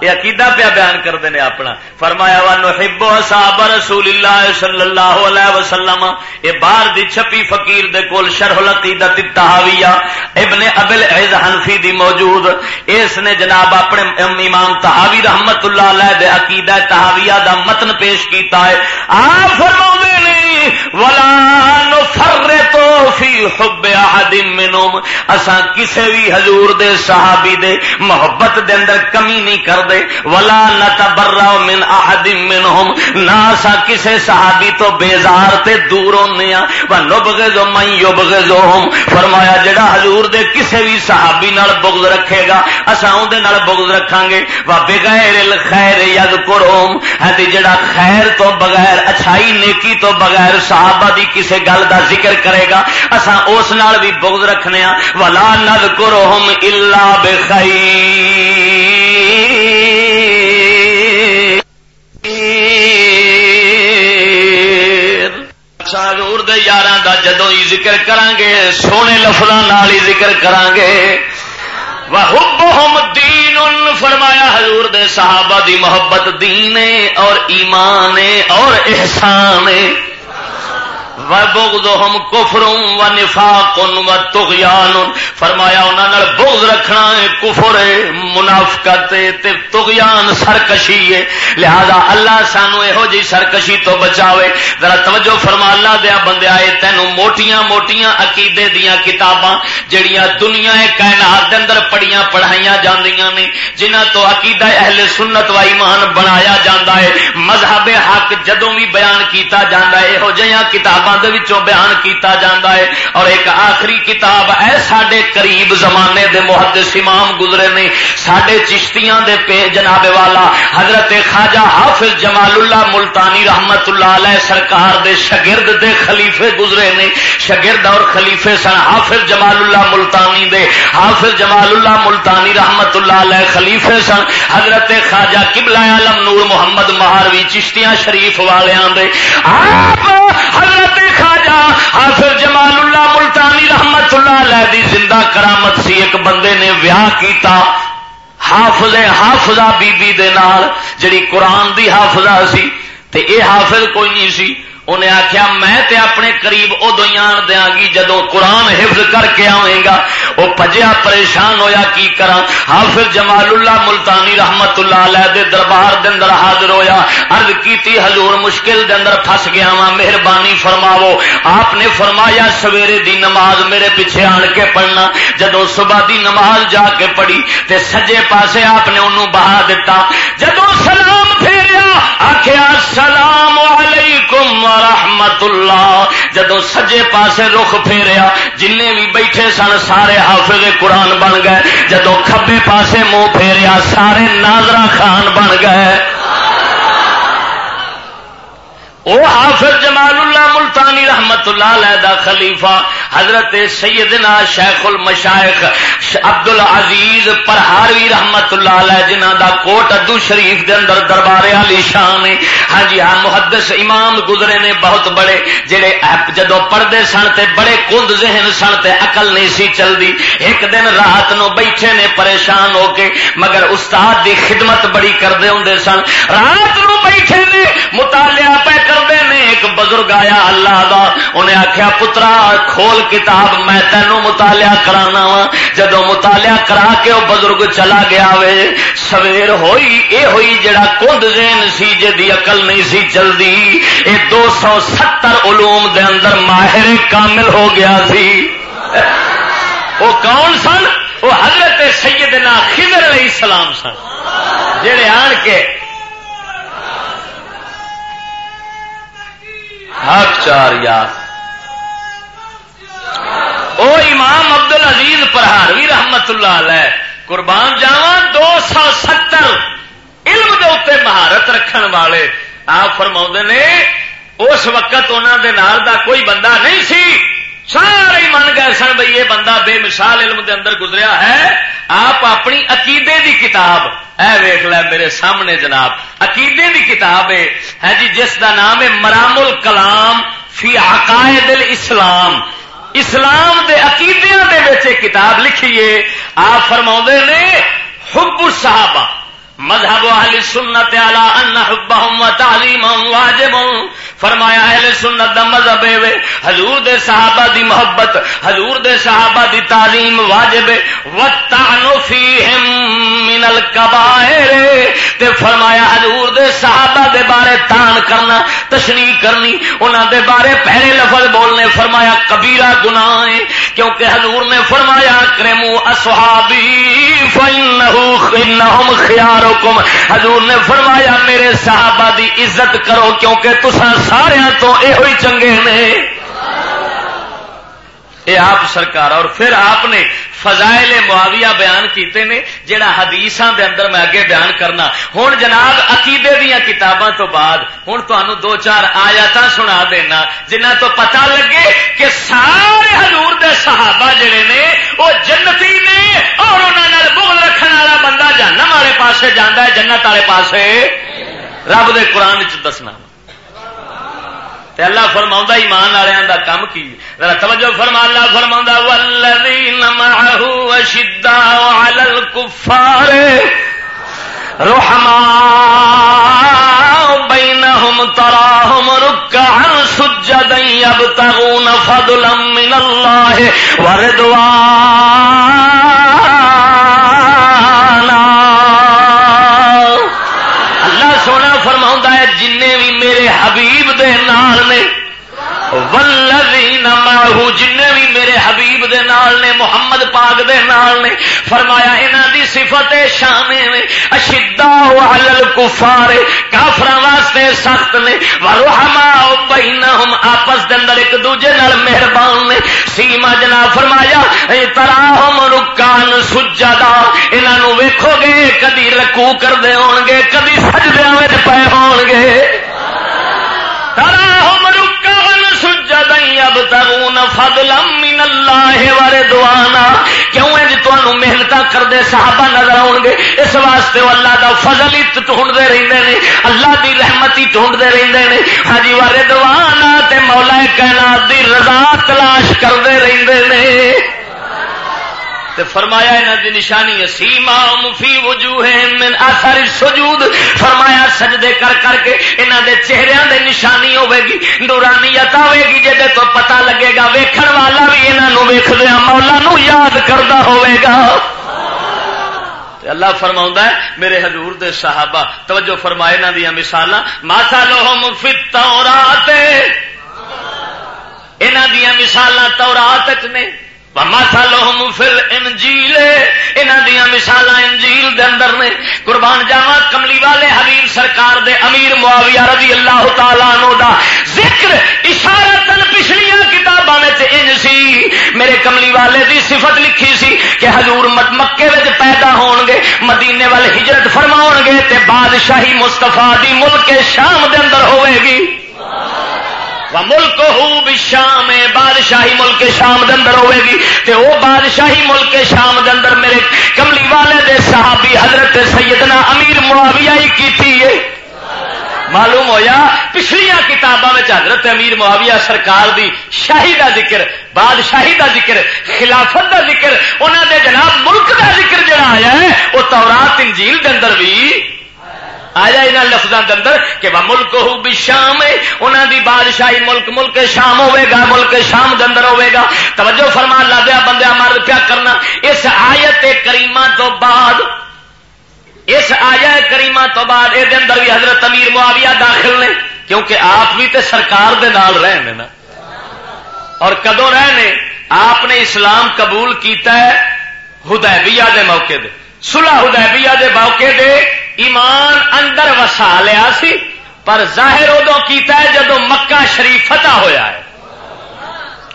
یہ عقیدہ پیا بیان کرتے ہیں اپنا۔ فرمایا وا نحب اصحاب رسول اللہ صلی اللہ علیہ وسلم۔ یہ باہر دی چھپی فقیر دے کول شرح العقیدہ التحاویہ ابن ابل عز حنفی دی موجود۔ اس نے جناب اپنے امام تحاوی رحمت اللہ علیہ دے عقیدہ تحاویہ دا متن پیش کیتا ہے۔ آپ فرماؤں نے، ولا نفرتو فی حب احد منهم۔ اساں کسے بھی حضور دے صحابی دے محبت دے اندر کمی نہیں کر دے، ولا نتبرا من احد منهم۔ ناسا کسے صحابی تو بیزار تے دور ہونے ہاں۔ و من یبغضهم فرمایا، جڑا حضور دے کسے بھی صحابی نال بغض رکھے گا، اساں اون دے نال بغض رکھاں گے۔ و بغیر الخير یذکرهم ہدی ہاں جڑا خیر تو بغیر، اچھائی نیکی تو بغیر صحابہ دی کسے گل دا ذکر کرے گا، اساں اس نال بھی بغض رکھنے ہاں۔ ولا ند الا بخائی حضور دے یاراں دا جدو ہی ذکر کران گے سونے لفظاں نال ہی ذکر کران گے وحبهم دین فرمایا حضور دے صحابہ دی محبت دین اور ایمان اور احسان وبغضهم كفر ونفاق وطغيان. فرمایا انہاں نال بغض رکھنا ہے، کفر ہے، منافقت ہے، تے طغیان سرکشی ہے۔ لہذا اللہ سانو ایہو جی سرکشی تو بچاوے۔ ذرا توجہ فرما، اللہ دیا بندے آئے تینو موٹیاں موٹیاں عقیدے دیاں کتاباں جڑیاں دنیا کائنات دے اندر پڑھیاں پڑھائیاں جاندیاں نے، جنہاں تو عقیدہ اہل سنت و ایمان بنایا جاندا ہے۔ مذہب حق جدوں بھی بیان کیتا جاندا ہے، ایہو جیاں کتاباں بیان کیتا جاتا ہے اور ایک آخری کتاب ہے سڈے قریب زمانے دے محدث امام گزرے نے سڈے چشتیاں دے پہ جناب والا حضرت خواجہ حافظ جمال اللہ ملتانی رحمت اللہ علیہ سرکار دے شگرد دے خلیفے گزرے نے شگرد اور خلیفے سن حافظ جمال اللہ ملتانی دے، حافظ جمال اللہ ملتانی رحمت اللہ علیہ خلیفے سن حضرت خواجہ قبلہ عالم نور محمد مہاروی چشتیاں شریف والیاں دے۔ آپ حضرت خواجہ حافظ جمال اللہ ملتانی رحمت اللہ علیہ دی زندہ کرامت سی ایک بندے نے ویاہ کیتا، حافظ حافظہ بی بی دے نال، جڑی قرآن دی حافظہ سی، تے اے حافظ کوئی نہیں سی۔ انہیں آخیا میں تے اپنے قریب ادو آن دیا گی جدو قرآن حفظ کر کے آئے گا۔ وہ پجیا پریشان ہویا، کی کرا حافظ جمال اللہ ملتانی رحمت اللہ علیہ دے دربار دے اندر حاضر ہویا۔ عرض کیتی، حضور مشکل دے اندر پھس گیا وا مہربانی فرماو آپ نے فرمایا، سویرے دی نماز میرے پیچھے آن کے پڑھنا۔ جدو صبح دی نماز جا کے پڑھی، تے سجے پاسے آپ نے انہوں بہا دیتا جدو سلام پھیریا آخیا سلام علیکم۔ رحمت اللہ جدو سجے پاسے رخ پھیریا جن بھی بیٹھے سن، سارے حافظ قرآن بن گئے۔ جدو کبے پاسے منہ پھیریا، سارے ناظرہ خان بن گئے۔ او حافظ جمال اللہ ملتانی رحمت اللہ علیہ خلیفہ حضرت سیدنا شیخ المشائخ عبد العزیز پرہاروی رحمت اللہ علیہ جنہ دا کوٹ ادو شریف دے اندر دربار علی شان ہے ہاں جی ہاں محدث امام گزرے نے بہت بڑے جڑے جدو پڑھتے سن تے بڑے کند ذہن سن تے عقل نہیں سی چلتی ایک دن رات نو بیٹھے نے پریشان ہو کے، مگر استاد دی خدمت بڑی کرتے ہوں سن۔ رات نو بیٹھے نے مطالعہ پہ کرتے نے ایک بزرگ آیا اللہ دا، انہیں آخیا پترا، کھول کتاب، میں تینوں مطالعہ کرانا وا۔ جدو مطالعہ کرا کے وہ بزرگ چلا گیا وے، سویر ہوئی، اے ہوئی جڑا کند زین سی جی اقل نہیں سی چلتی یہ دو سو ستر علوم دے اندر ماہر کامل ہو گیا سی۔ وہ کون سن؟ وہ حضرت سیدنا خضر علیہ السلام سن۔ جڑے آن کے حق چار یار۔ او امام عبد العزیز پرہاروی رحمت اللہ علیہ، قربان جاوا دو سو ستر، علم دے اتنے مہارت رکھن والے۔ آپ فرما نے، اس وقت انہوں دے نال دا کوئی بندہ نہیں سی۔ سارے من گئے سن بھائی یہ بندہ بے مثال علم دے اندر گزریا ہے۔ آپ اپنی عقیدے دی کتاب اے ویخ لے میرے سامنے جناب، عقیدے کی کتاب ہے جی جس دا نام ہے مرام الکلام فی عقائد الاسلام۔ اسلام دے عقیدے دے بچے کتاب لکھیے آپ فرما نے، حب صحابہ مذہب اہل سنت علی ان حبہم و تعلیمہم واجب فرمایا اہل سنت دا مذہب ہے حضور دے صحابہ دی محبت، حضور دے صحابہ دی تعظیم واجب ہے۔ وتعن فیہم من الکبائر تے فرمایا حضور دے صحابہ دے بارے تان کرنا، تشریح کرنی، انہاں دے بارے پہلے لفظ بولنے، فرمایا کبیرہ گناہ ہے کیونکہ حضور نے فرمایا کرمو اصحابی فانه انهم خيار حضور نے فرمایا، میرے صحابہ دی عزت کرو، کیونکہ تسا سارا تو یہ چنگے نے۔ اے آپ سرکار، اور پھر آپ نے فضائل معاویہ بیان کیتے نے جڑا حدیث دے اندر میں اگے بیان کرنا۔ ہوں جناب، عقیدے دیا کتاباں تو بعد ہوں تمہوں دو چار آیات سنا دینا جنہ تو پتا لگے کہ سارے حضور دے صحابہ جڑے نے، وہ جنتی نے، اور انہوں بغل رکھنے والا بندہ جہنم والے پاسے جانا ہے، جنت والے پاسے۔ رب دے قرآن چ دسنا اللہ فرما ایمان والوں کا کام کی؟ ذرا توجہ فرما، اللہ فرما ولدی نمہ شدا الکفار روحما بینہم تراہم رکعا سجدا یبتغون فضلا من اللہ وردوان میرے حبیب دے نال نے ماہو جن بھی میرے حبیب دے نال نے، محمد پاک دے نال نے فرمایا، انہاں دی صفت شامے نے اشدا علی الکفار، کافراں واسطے سخت نے ورحما بینہم، آپس دے اندر ایک دوجے نال مہربان نے۔ سیما جناب فرمایا تراہم رکان سجدا انہاں نو ویکھو گے، کدی رکوع کردے ہون گے کدی سجدیاں وچ پے ہون گے فضلا من وردوانا۔ کیوں جی محنت کردے صحابہ نظر آؤ گے؟ اس واسطے وہ اللہ دا فضل ہی ڈھونڈتے رہتے ہیں اللہ دی رحمت ہی ڈھونڈتے رہتے ہیں ہاں جی وردوانا تے مولا کائنات دی رضا تلاش کرتے رہتے ہیں تے فرمایا انہاں دی نشانی سیما مفی وجوہ من اثر سجود فرمایا سجدے کر کر کے انہاں دے چہریاں دے نشانی ہوے گی نورانیت آوے گی جے تو پتہ لگے گا ویکھن والا بھی انہاں نو ویکھدیا مولا نو یاد کردا ہوے گا اللہ فرما ہے، میرے حضور دے صحابہ، توجہ فرمائے نہ دیا مثال ماسا لوہم فی التورات انہاں دیا مثال تورات نے انجیل انہوں دیا مثال انجیل دے اندر نے قربان جاوا کملی والے حبیب سرکار دے امیر معاویہ رضی اللہ تعالیٰ نو دا ذکر اشارہ تن پچھلیا کتاباں انج سی۔ میرے کملی والے دی صفت لکھی سی کہ حضور مکے پیدا ہون گے مدینے والے ہجرت فرماؤ گے تے بادشاہی مستفا دی ملک شام دے اندر ہوئے گی۔ ملک ہو بھی شام بادشاہی ملک شام دندر ہوئے گی۔ تے او بادشاہی ملک شام دندر میرے کملی والے دے صحابی حضرت سیدنا امیر معاویہ ہی کی تھی معلوم ہویا پچھلیا کتابوں میں حضرت امیر معاویہ سرکار دی شاہی دا ذکر، بادشاہی دا ذکر، خلافت دا ذکر انہوں دے جناب ملک دا ذکر جڑا آیا ہے وہ تورات، انجیل دے اندر بھی آیا یہاں لفظوں کے اندر کہ وہ ملک ہو بھی شام ہے انہوں دی بادشاہی ملک ملک شام ہوے گا، ملک شام کے اندر ہوے گا۔ توجہ فرمان لا دیا بندے مرد کیا کرنا۔ اس آیت کریمہ تو بعد، اس آیا کریمہ تو بعد یہ اندر بھی حضرت امیر معاویہ داخل نے، کیونکہ آپ بھی تے سرکار دے نال رہے نا۔ اور کدو رہے آپ نے اسلام قبول کیتا ہے ہدیبیہ دے موقع دے۔ سلح ہدیبیہ دے موقع دے ایمان اندر وسا لیا سی، پر ظاہر ادو کیتا ہے جدو مکہ شریف فتح ہویا ہے۔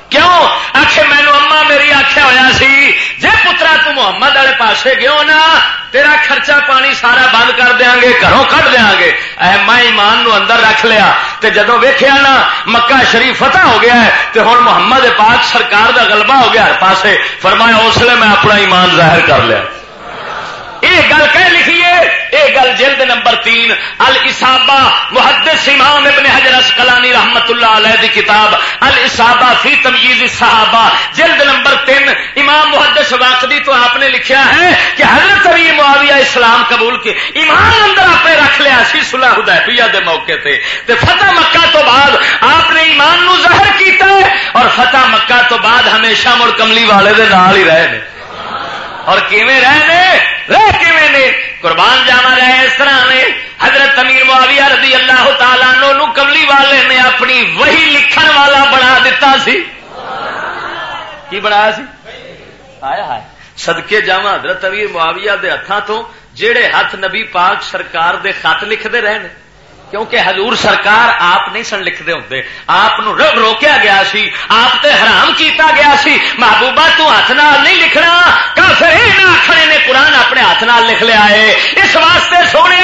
کیوں؟ آخ مینو اما میری آخیا ہوا سی جی پترا تو محمد والے پاسے گیو نا، تیرا خرچہ پانی سارا بند کر دیا گے، گھروں کٹ دیا گے۔ اے میں ایمان نو اندر رکھ لیا، تے جدو ویخیا نا، مکہ شریف فتح ہو گیا ہے، تے ہوں محمد پاک سرکار دا غلبہ ہو گیا ہر پاسے۔ فرمایا، اس لیے میں اپنا ایمان ظاہر کر لیا۔ یہ گل کہ لکھیے یہ گل جلد نمبر تین السابا محدث امام ابن حجر اسقلانی رحمت اللہ علیہ دی کتاب السابا فی تمیز صحابہ، جلد نمبر تین، امام محدث واقعی تو آپ نے لکھیا ہے کہ حضرت ابھی معاویہ اسلام قبول کے ایمان اندر آپ نے رکھ لیا سی صلح حدیبیہ دے موقع تے۔ تے فتح مکہ تو بعد آپ نے ایمان نو ظاہر کیتا ہے اور فتح مکہ تو بعد ہمیشہ مڑ کملی والے دے نال ہی رہے اور کیویں رہے رہ کیویں نے قربان جاوا رہے اس طرح نے حضرت امیر معاویہ رضی اللہ تعالیٰ نو کملی والے نے اپنی وہی لکھن والا بنا دیتا سی۔ کی بنایا سی؟ آیا ہے سدکے جا حضرت امیر معاویہ دے ہاتھوں تو جہے ہاتھ نبی پاک سرکار دے خط لکھتے رہے کیونکہ حضور سرکار آپ نہیں سن لکھتے ہوں آپ روکیا گیا سی، آپ تے حرام کیتا گیا سی۔ محبوبہ تو ہاتھ نال نہیں لکھنا، کافر آخر نے قرآن اپنے ہاتھ نال لکھ لیا ہے۔ اس واسطے سونے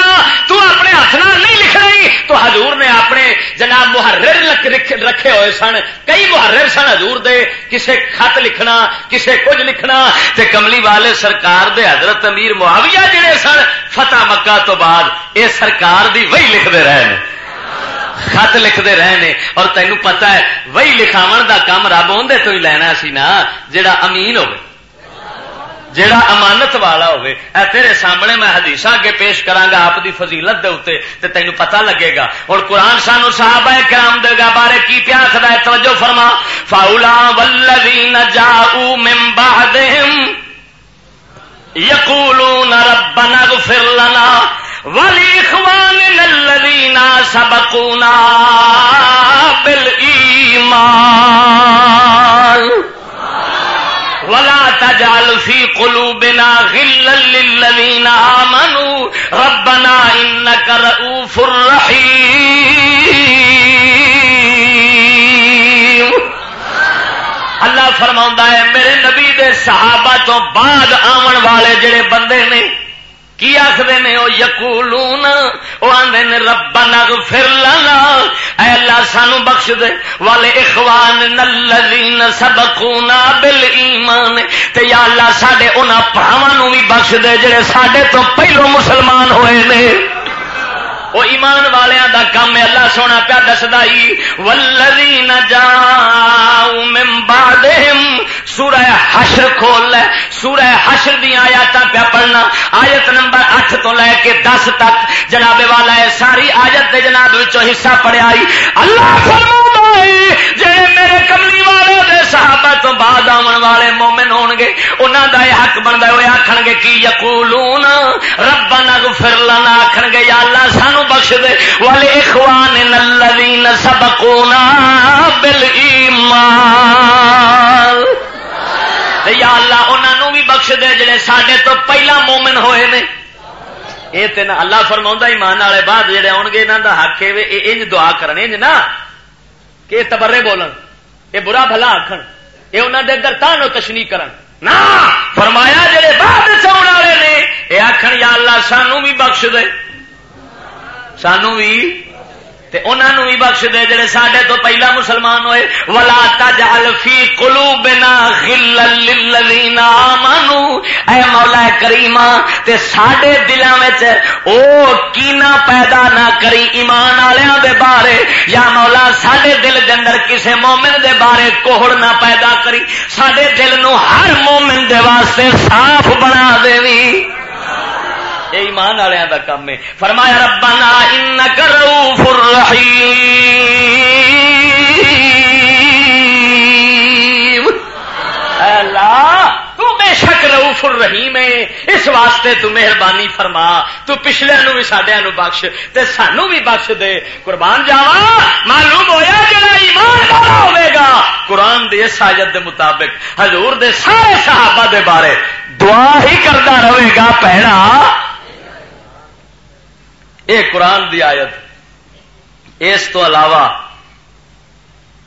تو اپنے ہاتھ نال نہیں لکھ رہی تو حضور نے اپنے جناب محرر رکھے ہوئے سن۔ کئی محرر سن حضور دے۔ کسے خط لکھنا، کسے کچھ لکھنا۔ تے کملی والے سرکار دے حضرت امیر معاویہ جڑے سن، فتح مکہ تو بعد یہ سرکار دی وہی لکھتے رہے۔ ہیں خط لکھتے رہے ہیں اور تینوں پتا ہے، وہی لکھاو دا کام رب اندر تو ہی لینا سی نا جڑا امین ہوگی جڑا امانت والا ہوے اے تیرے سامنے میں حدیث اگے پیش کراگا آپ دی فضیلت دے اتنے تے تینوں پتہ لگے گا۔ اور قرآن سانو صحابہ کرام دے گا بارے کی پیا آخر ہے توجہ فرما۔ فاؤلا والذین جاؤوا من بعدهم یقولون ربنا اغفر لنا۔ ولاخواننا الذين سبقونا بالایمان ولا تجعل في قلوبنا غلا للذين آمنوا ربنا إنك رؤوف رحيم اللہ فرما ہے میرے نبی دے صحابہ تو بعد آمن والے جڑے بندے نے کی آخر نے؟ وہ یقولون وہ آدھے نے ربا نگ فر لانا اے اللہ سانو بخش دے۔ والے اخوان نلین سبقونا بل ایمان تے یا اللہ ساڈے انہاں بھراواں بھی بخش دے، جڑے سڈے تو پہلو مسلمان ہوئے نے۔ وہ ایمان والوں دا کام ہے، اللہ سونا پیا دسدا ولدی نہ سورہ حشر کھول لے، سورہ حشر دیا آیات پیا پڑھنا۔ آیت نمبر اٹھ تو لے کے دس تک، جناب والا ہے، ساری آیت دے جناب حصہ پڑیا اللہ جی میرے کملی والے دے صحابہ تو بعد آن والے مومن ہون گے انہوں کا یہ حق بنتا وہ آخ گے، کی یقولون؟ ربا نگ فر لنا آخ گے، یا اللہ سانو بخش دے والے اخوان الذین سبقونا بالایمان یا اللہ انہوں بھی بخش دے جڑے ساڈے تو پہلا مومن ہوئے نے۔ یہ تین اللہ فرما ایمان والے بعد جڑے آن گے یہاں کا حق ہے انج دعا کرنے انج نا۔ کہ تبرے بولن یہ برا بھلا آخر یہ انہوں نے گرتا تشنی کرن۔ نا، فرمایا جڑے بعد چاؤن والے نے یہ آخر یا اللہ سانو بھی بخش دے سانو بھی؟ انہوں بھی بخش دے جڑے سڈے تو پہلا مسلمان ہوئے۔ ولا تجعل فی قلوبنا غلا للذین آمنوا۔ اے مولا کریما تے ساڈے دلاں وچ او کینا پیدا نہ کری ایمان والےاں دے بارے۔ یا مولا، ساڈے دل دے اندر کسے مومن دے بارے کوہڑ نہ پیدا کری۔ ساڈے دل نو ہر مومن دے واسطے صاف بنا دیوی یہ ایمان والوں کا کام ہے فرمایا ربنا انک رؤوف الرحیم اللہ تو بے شک رؤوف الرحیم ہے اس واسطے تو مہربانی فرما تو پچھلے نو بھی سڈیا نو بخش تے سانو بھی بخش دے قربان جاوا معلوم ہویا جڑا ایمان والا ہوے گا قرآن دے اس آیت دے مطابق حضور دے سارے صحابہ دے بارے دعا ہی کرتا رہے گا پہنا یہ قرآن دی آیت۔ اس تو علاوہ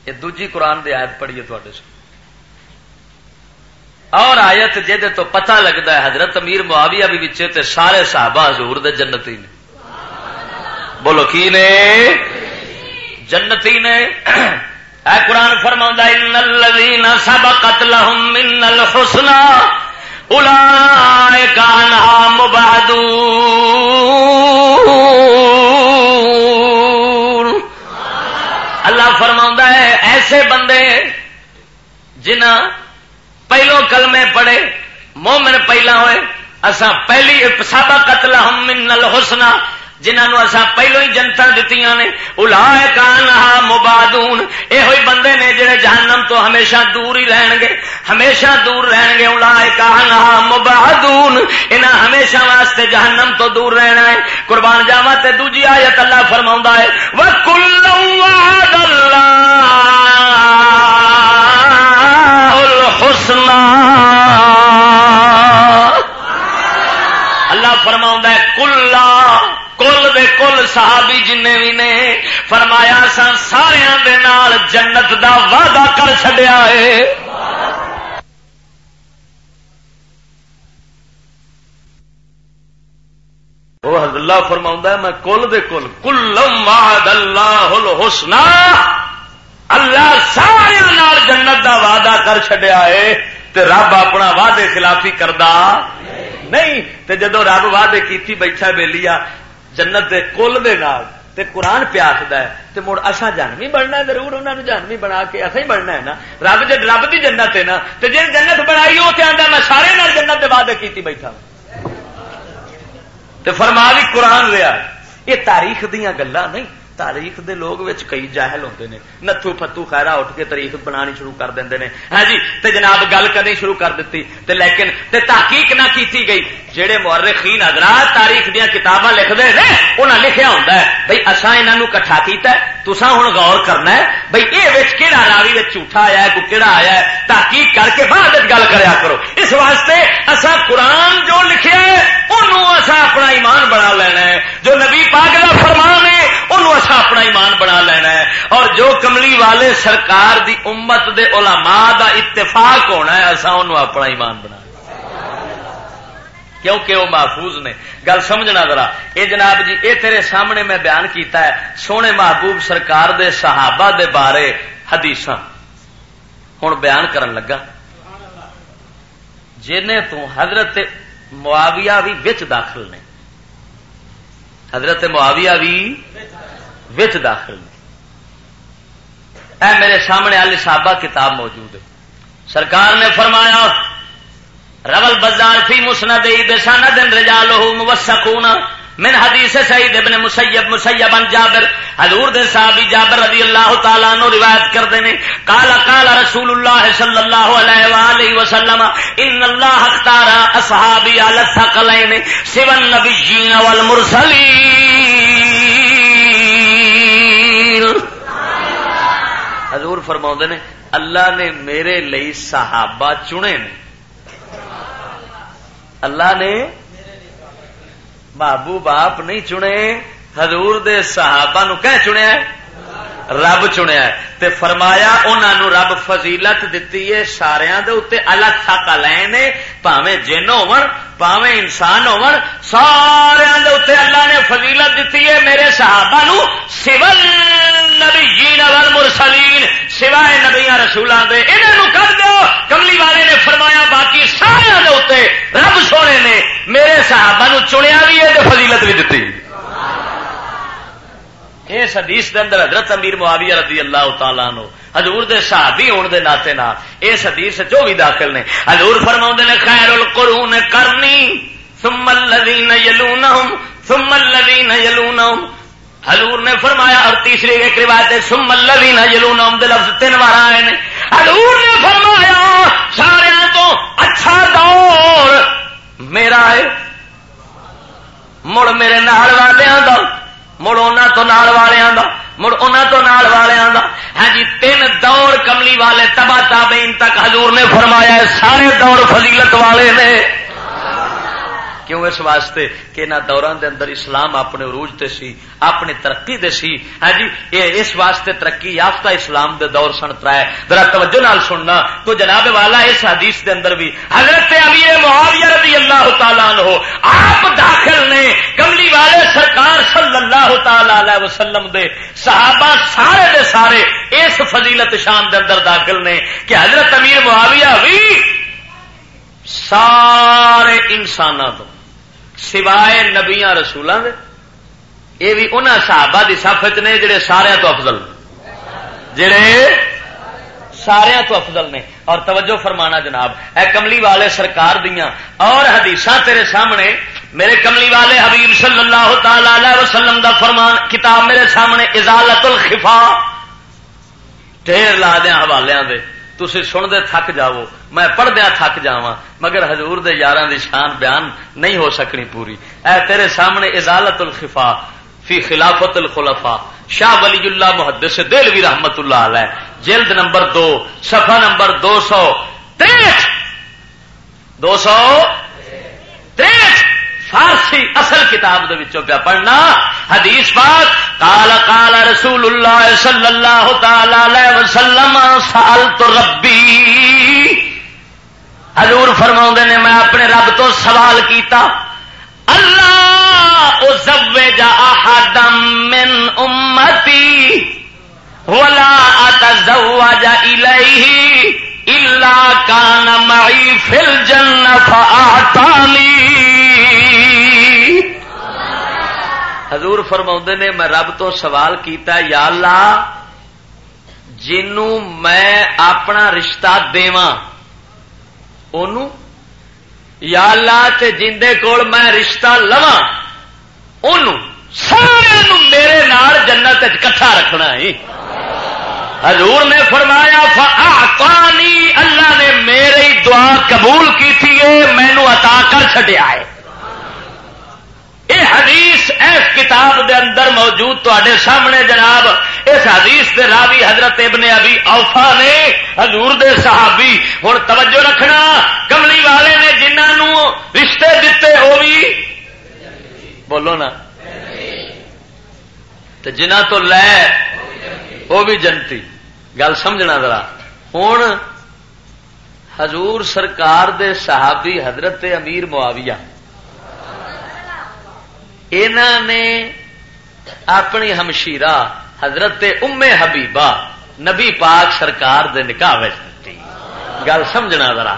یہ دوجی قرآن دی آیت پڑھیے تھوڑے سے اور آیت جہد تو پتہ لگتا ہے حضرت امیر معاویہ بھی بچے تے سارے صحابہ حضور دے جنتی نے۔ بولو کی نے؟ جنتی نے۔ اے قرآن فرما ان الذین سبقت لهم من الحسنى اولئک اللہ فرما ہے، ایسے بندے جنہ پہلو کلمے پڑے مومن پہلا ہوئے اصا پہلی سابا قتل ہم نل حسنا جنہوں اصا پہلو ہی جنتا دیتی نے الا کان مبادون۔ یہ بندے نے جڑے جہنم تو ہمیشہ دور ہی رہن گے ہمیشہ دور رہن گے الا کان مبادون۔ انہیں ہمیشہ واسطے جہنم تو دور رہنا ہے۔ قربان جاوا تے دوجی آیت اللہ فرما ہے وہ کل الحسنہ اللہ جن بھی نے فرمایا سا سارا جنت دا وعدہ کر چڈیا ہے۔ وہ اللہ فرما میں کل دے کل، کلم اللہ حسنا اللہ سارے جنت دا وعدہ کر چڈیا ہے۔ تے رب اپنا وعدے خلافی کردا نہیں۔ تے جدو رب وعدے کیتی بیٹھا بے لیا جنت دے کل دے نال تے قرآن پیا ہے تے مڑ اصا جانوی بننا ہے ضرور انہوں نے جانوی بنا کے اصا ہی بننا ہے نا۔ رب جب رب دی جنت ہے نا۔ تے جی جنت بنائی وہ آتا میں سارے نال جنت دے وعدے کیتی بیٹھا تے فرما بھی قرآن رہا یہ تاریخ دیا گلا نہیں۔ تاریخ دے لوگ وچ کئی جاہل ہوتے ہیں نتھو فتو خیرا اٹھ کے تاریخ بنانی شروع کر دیں ہاں جی تے جناب گل کرنی شروع کر دیتی تے لیکن تے تحقیق نہ کیتی گئی۔ جہے مورخین حضرات تاریخ دیا کتاباں لکھتے ہیں انہیں لکھیا ہوتا ہے بھائی اصا یہاں کٹھا کیتا ہے تسا ہوں غور کرنا ہے بھائی یہ کہڑا راوی جھوٹا آیا ہے کوئی کہڑا آیا ہے، تحقیق کر کے بعد گل کریا کرو۔ اس واسطے اصا قرآن جو لکھیا ہے انہوں اصا اپنا ایمان بنا لینا ہے۔ جو نبی پاک کا فرمان ہے انہوں اصا اپنا ایمان بنا لینا ہے۔ اور جو کملی والے سرکار دی امت دے علماء دا اتفاق ہونا ہے اصا انہوں اپنا ایمان بنا کیونکہ وہ محفوظ نے۔ گل سمجھنا ذرا، اے جناب جی اے تیرے سامنے میں بیان کیتا ہے، سونے محبوب سرکار دے صحابہ دے بارے حدیث ہوں بیان کرن لگا۔ جنہیں تو حضرت معاویہ بھی وچ داخل نے۔ حضرت معاویہ بھی وچ داخل نے۔ اے میرے سامنے علی صحابہ کتاب موجود ہے۔ سرکار نے فرمایا، رول بازار فی مسند بسند رجالہ موسقون من حدیث سعید ابن مسیب مسیب ان جابر۔ حضور دے صحابی جابر رضی اللہ تعالی عنہ روایت کردے نے قال قال رسول اللہ صلی اللہ علیہ والہ وسلم، ان اللہ اختار اصحابی علی الثقلین سوى النبیین والمرسلین۔ حضور فرماؤندے نے، اللہ نے میرے لئی صحابہ چنے نے۔ اللہ نے بابو باپ نہیں چنے، حضور دے صحابہ نو کہ چنیا رب چنیا تے فرمایا انہوں رب فضیلت دیتی ہے سارا الگ تھک لے پاوے جن ہو پاوے انسان ہو سارے اللہ نے فضیلت دیتی ہے، میرے صحابہ نو سول۔ نبی جی نول مرسلین سوائے نبیا رسولوں کے انہوں کر دو۔ کملی والے نے فرمایا، باقی سارے اتنے رب سونے نے میرے صحابہ نو چنیا بھی ہے تو فضیلت بھی دیتی اس حدیث دے اندر حضرت امیر معاویہ رضی اللہ تعالیٰ نو حضور دے صحابی ہون دے ناطے نال اس حدیث جو بھی داخل نے، حضور فرماؤں نے، خیر القرون کرنی، ثم الذین یلونہم، ثم الذین یلونہم حضور نے فرمایا، اور تیسری ایک روایت ہے، ثم الذین یلونہم دے لفظ تین بار آئے نے حضور نے فرمایا، سارے تو اچھا دور۔ میرا ہے۔ مڑ میرے نال والیاں دا۔ مڑ ان تو نال والوں کا مڑ ان تو نال والوں کا ہاں جی تین دور کملی والے تبا تابین تک حضور نے فرمایا سارے دور فضیلت والے نے۔ کیوں اس واسطے کہ انہوں دوران دے اندر اسلام اپنے عروج تے سی، اپنی ترقی دے سی؟ ہاں جی یہ اس واسطے ترقی یافتہ اسلام دے دور سن ترائے۔ ذرا توجہ نال سننا۔ تو جناب والا، اس حدیث دے اندر بھی حضرت امیر معاویہ رضی اللہ تعالیٰ عنہ آپ داخل نے کملی والے سرکار صلی اللہ تعالی علیہ وسلم دے صحابہ سارے دے سارے اس فضیلت شان دے اندر داخل نے کہ حضرت امیر معاویہ بھی سارے انسانوں تو سوائے نبیا رسولوں دے، یہ بھی انہوں صحابہ دی سفت نے جڑے سارے تو افضل، جڑے سارے تو افضل نے۔ اور توجہ فرمانا جناب، اے کملی والے سرکار دیا اور حدیث تیرے سامنے، میرے کملی والے حبیب صلی اللہ تعالی وسلم دا فرمان، کتاب میرے سامنے ازالت الخفا ڈھیر لا دیا حوالے دے۔ تھی سنتے تھک جاؤ، میں پڑھدیا تھک جا مگر حضور دے یار دی شان بیان نہیں ہو سکنی پوری۔ اے تیرے سامنے ازالت الخفا فی خلافت الخلفا، شاہ ولی اللہ محدث دل رحمت اللہ علیہ، جلد نمبر دو، صفحہ نمبر دو سو تریٹ دو سو تریٹ فارسی اصل کتاب دے پیا پڑھنا۔ حدیث پاک کال کال رسول اللہ صلی اللہ تعالی وسلم سال تو ربی۔ حضور فرما نے، میں اپنے رب تو سوال کیتا۔ اللہ جا من امتی، ولا اتزوج الیہ الا کان معی فی الجنہ فآتانی حضور فرما نے، میں رب تو سوال کیتا یا اللہ، جنوں میں اپنا رشتہ دیواں، اونوں؟ یا اللہ، تے جندے کول میں رشتہ لواں، اونوں؟ سارے میرے نال جنت کٹھا رکھنا ہے۔ حضور نے فرمایا فاعطانی اللہ نے میری دعا قبول کی تھی مینو عطا کر چڈیا ہے۔ یہ حدیث اس کتاب دے اندر موجود تے سامنے جناب، اس حدیث دے راوی حضرت ابن ابھی اوفا نے، حضور دے صحابی ہوں توجہ رکھنا، کملی والے نے جنہوں رشتے دیتے وہ بھی بولو نا۔ تو جنہ تو لے وہ بھی جنتی۔ گل سمجھنا ذرا۔ ہوں حضور سرکار دے صحابی حضرت امیر معاویہ۔ نے اپنی ہمشیرہ حضرت ام حبیبہ نبی پاک سرکار دے نکاح دیتی گل سمجھنا ذرا۔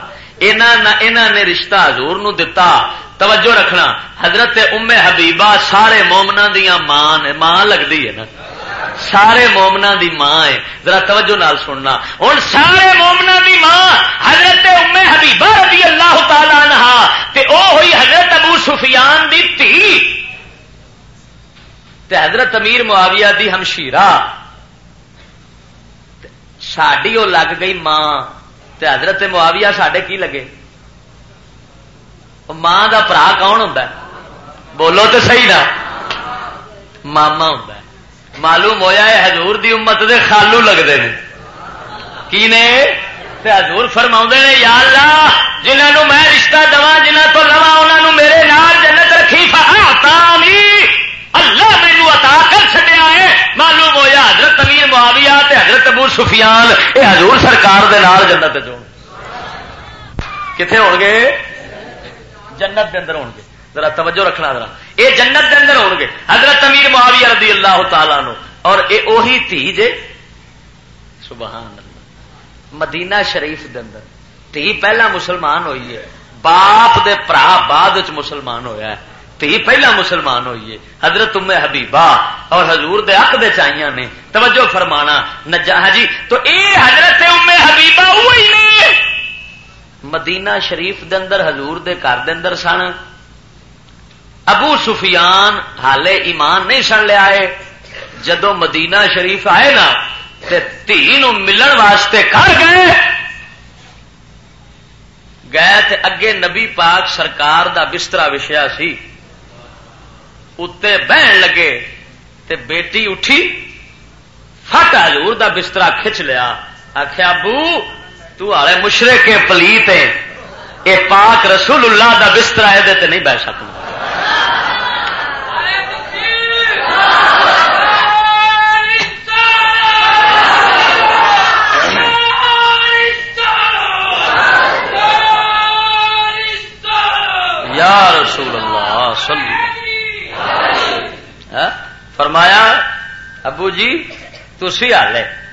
نے رشتہ حضور نو دتا۔ توجہ رکھنا۔ حضرت ام حبیبہ سارے مومنا دیا ماں ماں لگتی ہے نا۔ سارے مومنا دی ماں ہے۔ ذرا توجہ نال سننا۔ ہوں سارے مومنا دی ماں حضرت ام حبیبہ رضی اللہ تعالی عنہ، تے او ہوئی حضرت ابو سفیان دی تھی تے حضرت امیر معاویہ دی ہمشیرہ ساڈی وہ لگ گئی ماں تے حضرت معاویہ ساڈے کی لگے؟ ماں دا برا کون ہوں بولو تو صحیح نا۔ ماما ہوں معلوم ہویا ہے حضور دی امت دے خالو لگتے ہیں کی نے؟ حضور فرما نے، یا اللہ جنہوں میں رشتہ دوا جنہ تو لوا انہوں میرے نال جنت رکھی اللہ مینو عطا کر چڈیا ہے معلوم ہوا حضرت امیر معاویہ تے حضرت ابو سفیان یہ حضور سرکار دے نال جنت جو کتنے ہو گے؟ جنت دے اندر ہو گے۔ ذرا توجہ رکھنا ذرا۔ یہ جنت دے اندر ہو گے۔ حضرت امیر معاویہ رضی اللہ تعالی نو اور اے اوہی تھی جے۔ سبحان اللہ مدینہ شریف دے اندر۔ تھی پہلا مسلمان ہوئی ہے۔ باپ دے پرا بعد مسلمان ہویا ہے۔ تھی پہلا مسلمان ہوئی ہے حضرت ام حبیبہ اور حضور دے حق دے چاہیے نے۔ توجہ فرمانا۔ نجا ہاں جی تو اے حضرت ام حبیبہ وہی نے۔ مدینہ شریف دے اندر، حضور دے گھر دے اندر سن۔ ابو سفیان حالے ایمان نہیں سن لیا ہے جدو مدینہ شریف آئے نا تھی ملن واسطے کر گئے۔ گئے تے اگے نبی پاک سرکار دا بسترا وشیا سی۔ اتنے بہن لگے تے بیٹی اٹھی فٹ حضور دا بسترا کھچ لیا آخیا ابو تالے مشرے کے پلیت اے پاک رسول اللہ دا بسترا یہ نہیں بہ سکتا یا رسول اللہ صلی ہاں؟ ہاں؟ فرمایا، ابو جی تھی حال ہے۔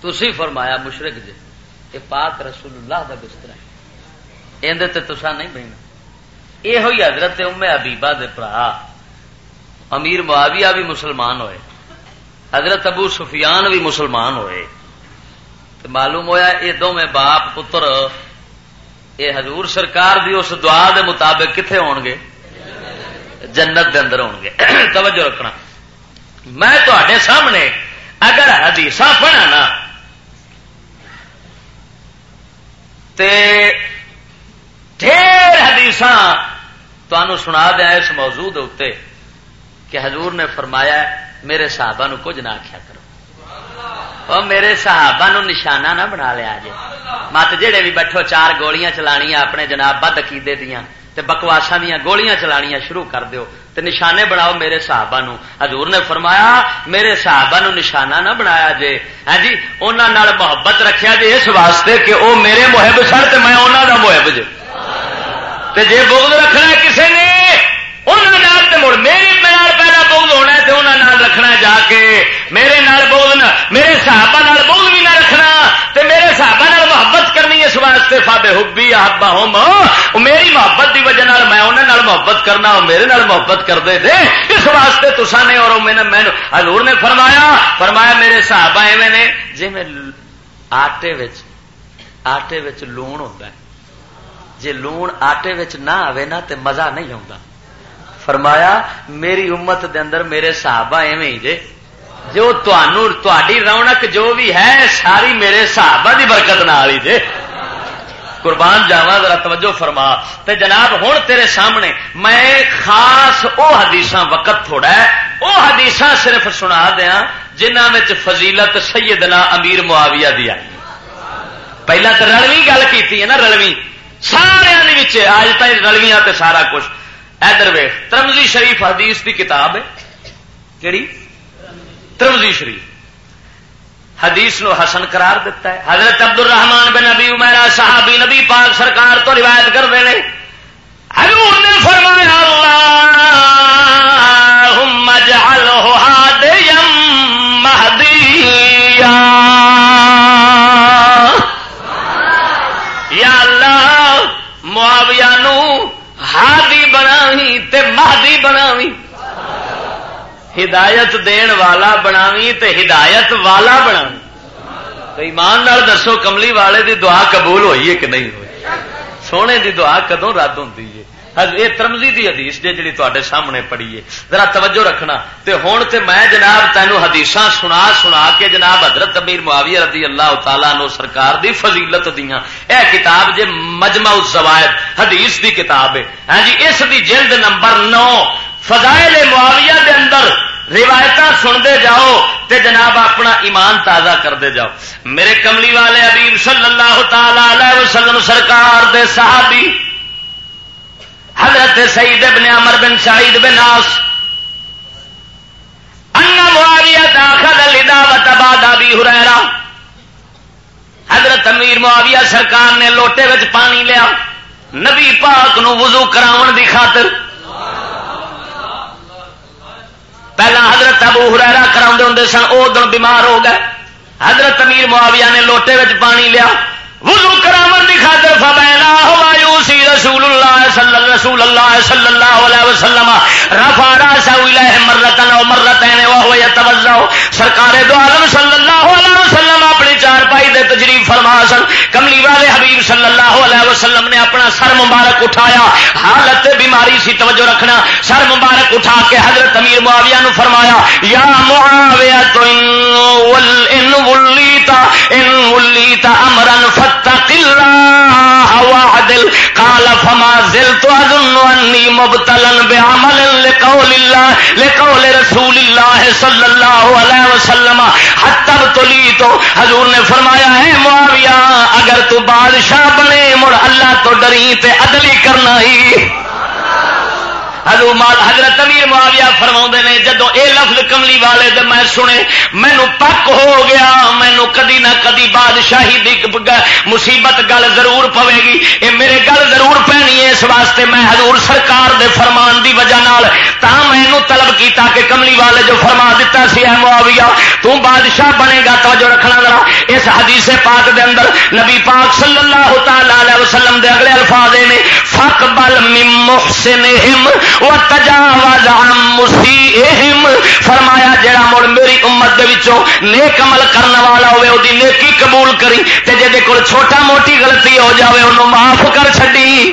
تھی فرمایا مشرق جی یہ پاک رسول اللہ کا بستر ہے۔ اندر تسا نہیں بہنا۔ یہ ہوئی حضرت ام حبیبہ دے برا امیر معاویہ بھی مسلمان ہوئے۔ حضرت ابو سفیان بھی مسلمان ہوئے۔ تو معلوم ہویا یہ دونوں باپ پتر یہ حضور سرکار دی اس دعا دے مطابق کتنے ہون گے جنت دے اندر ہون گے توجہ رکھنا۔ میں تے سامنے اگر حدیث پڑھا نا، تے ڈھیر حدیث سنا دیا اس موضوع اتنے کہ حضور نے فرمایا میرے صحابہ نو کچھ نہ آخیا کرو۔ وہ میرے صحابہ نو نشانہ نہ بنا لیا جی مت جہے بھی بیٹھو، چار گولیاں چلانیا اپنے جناب بد عقیدے بکواسا دیا گولیاں چلانیا شروع کر دیو تے نشانے بناؤ میرے صحابہ نو۔ حضور نے فرمایا، میرے صحابہ نو نشانہ نہ بنایا جے۔ ہاں جی انہوں محبت رکھیا جے اس واسطے کہ وہ میرے محب سر تے میں انہوں دا محب جے۔ تے جے بغض رکھنا کسے نے انہوں مڑ میری پیار پیدا بغض ہونا ہے تے انہوں رکھنا جا کے۔ میرے نال بغض میرے صحابہ نال بغض بھی نہ رکھنا تے میرے صحابہ نال محبت کرنی اس واسطے فابے حبی احبا ہوم میری محبت دی وجہ نال میں انہوں نال محبت کرنا وہ میرے نال محبت کر دے دے اس واسطے تسا نے اور میں حضور نے فرمایا فرمایا میرے صحابہ ایویں نے جی میں آٹے وچ آٹے وچ لون ہوتا ہے۔ جی لون آٹے وچ نہ آئے نا تے مزہ نہیں آتا فرمایا، میری امت دے اندر میرے صحابہ ایویں ہی جے۔ جو تھی رونق جو بھی ہے، ساری میرے صحابہ دی برکت نال ہی جے۔ قربان جاوا ذرا توجہ فرما۔ تے جناب ہوں تیرے سامنے میں خاص او حدیث وقت تھوڑا ہے۔ او حدیث صرف سنا دیا جنہ فضیلت سیدنا امیر معاویہ دی پہلا تو رلوی گل کی نا، رلوی۔ سارے آج تک رلویاں تے سارا کچھ۔ ادھر ویخ ترمزی شریف حدیث دی کتاب ہے۔ کہڑی ترمزی شریف۔ حدیث نو حسن قرار دیتا ہے۔ حضرت عبد الرحمان بن نبی عمیرا صحابی نبی پاک سرکار تو روایت کرتے ہیں حضور نے فرمایا، اللہم اجعلہ ہادیا مہدیا. یا اللہ، معاویہ نو ہادی بناوی تے مہدی بناوی ہدایت دین والا بناوی تے ہدایت والا بنا تو ایمان نال دسو کملی والے دی دعا قبول ہوئی ہے کہ نہیں ہوئی۔ سونے دی دعا کدوں رد ہوتی ہے؟ یہ ترمزی دی حدیث جی جی تے سامنے پڑی ہے۔ ذرا توجہ رکھنا۔ تے ہون تے میں جناب تینوں حدیث سنا سنا کے جناب حضرت امیر معاویہ رضی اللہ تعالیٰ نو سرکار دی فضیلت دیا اے کتاب جے مجمع الزوائد، حدیث دی کتاب ہے۔ ہاں جی اس دی جلد نمبر نو فضائل معاویہ دے اندر روایت سنتے جاؤ تے جناب اپنا ایمان تازہ کرتے جاؤ۔ میرے کملی والے ابھی صلی اللہ تعالی علیہ وسلم سرکار دے صحابی، حضرت سعید ابن عمر بن سعید بن ناس انا معاویہ داخل الاداوت بعد ابی ہریرہ۔ حضرت امیر معاویہ سرکار نے لوٹے وچ پانی لیا۔ نبی پاک نو وضو کراون دی خاطر پہلا حضرت ابو ہرا کرا ہوں سن وہ دن بیمار ہو گئے حضرت امیر معاویہ نے لوٹے وچ پانی لیا وضو کراون کی خاطر فبینا ہوا ہمایوسی رسول اللہ صلی اللہ رسول اللہ صلی اللہ علیہ وسلم، رفع راسہ الیہ مرتن و مرتین وهو يتوضا سرکار دو عالم صلی اللہ علیہ حبیب صلی اللہ علیہ وسلم نے اپنا سر مبارک اٹھایا۔ حالت بیماری سی، توجہ رکھنا۔ سر مبارک اٹھا کے حضرت امیر معاویہ نو فرمایا، یا معاویہ تو ان ولیتا ان ولیتا امرا فاتق الله وعدل۔ قال، فما زلت اظن اني مبتلا بعمل لقول الله لقول رسول الله صلى الله عليه وسلم۔ حتى ابتليت حضور نے فرمایا ہے معاویہ، اگر تو بعد بادشاہ بنے، مڑ اللہ تو ڈری تے عدلی کرنا ہی۔ حضرت امیر معاویہ فرما نے، جدو اے لفظ کملی والے دے میں سنے مینو پک ہو گیا مینو کدی نہ کدی بادشاہی دی مصیبت گل ضرور پوے گی۔ اے میرے گل ضرور پینی ہے، اس واسطے میں حضور سرکار دے فرمان دی وجہ نال، تا مینو طلب کملی والے جو فرما دیتا سی ہے معاویہ، تو بادشاہ بنے گا، توجہ رکھنا ذرا۔ اس حدیث پاک دے اندر نبی پاک صلی اللہ تعالی علیہ وسلم دے اگلے الفاظ نے فقبل من محسنہم تجاوز مسیحم فرمایا، جڑا مڑ میری امت دے وچوں نیک عمل کرنے والا ہوئے او نیکی قبول کری، تے جے دے کول چھوٹا موٹی غلطی ہو جاوے انہوں معاف کر چھڈی۔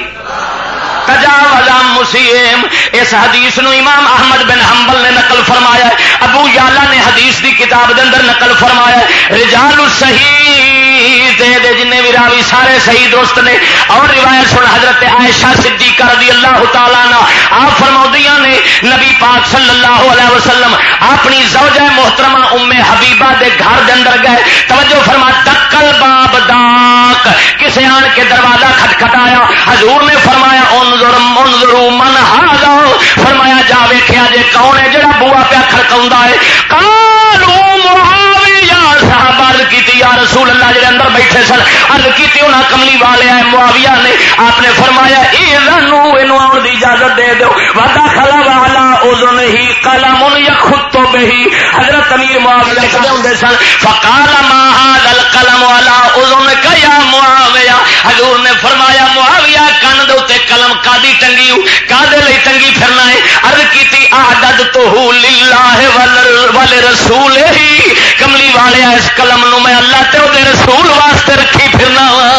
تجاوز مسیم. اس حدیث نو امام احمد بن حنبل نے نقل فرمایا ہے. ابو یالا نے حدیث دی کتاب دے اندر نقل فرمایا ہے. رجال الصحیح دے دے جن بھی راوی سارے صحیح دوست نے اور روایت سن حضرت عائشہ صدیقہ رضی اللہ تعالیٰ آپ فرما نے، نبی پاک صلی اللہ علیہ وسلم اپنی زوجہ محترمہ ام حبیبہ دے گھر دے اندر گئے۔ توجہ فرما تکل باب داک، کسے آن کے دروازہ کھٹکھٹایا حضور نے فرمایا، انظر منظر من ہا فرمایا، جا ویکھیا جے کون ہے، جڑا بوا پیا کھڑکاوندا ہے۔ قالوا معاویہ، صحابہ کی یا رسول اللہ جڑے اندر بیٹھے سن ارد کی انہیں کملی والے آئے، معاویہ نے آپ نے فرمایا یہ آن دی اجازت دے دو ودا خلا والا ازن ہی قلم من یا خود تو بہی حضرت امیر معاویہ کدے ہوں سن، فقال ما هذا القلم والا ازن کیا معاویہ؟ حضور نے فرمایا معاویہ کن دے تے قلم کادی ٹنگی کادے لئی ٹنگی پھرنا ہے؟ ارد کیتی اعدد تو للہ ول رسول ہی۔ کملی والے، اس قلم نو میں اللہ تے دے رسول واسطے رکھی پھرنا وا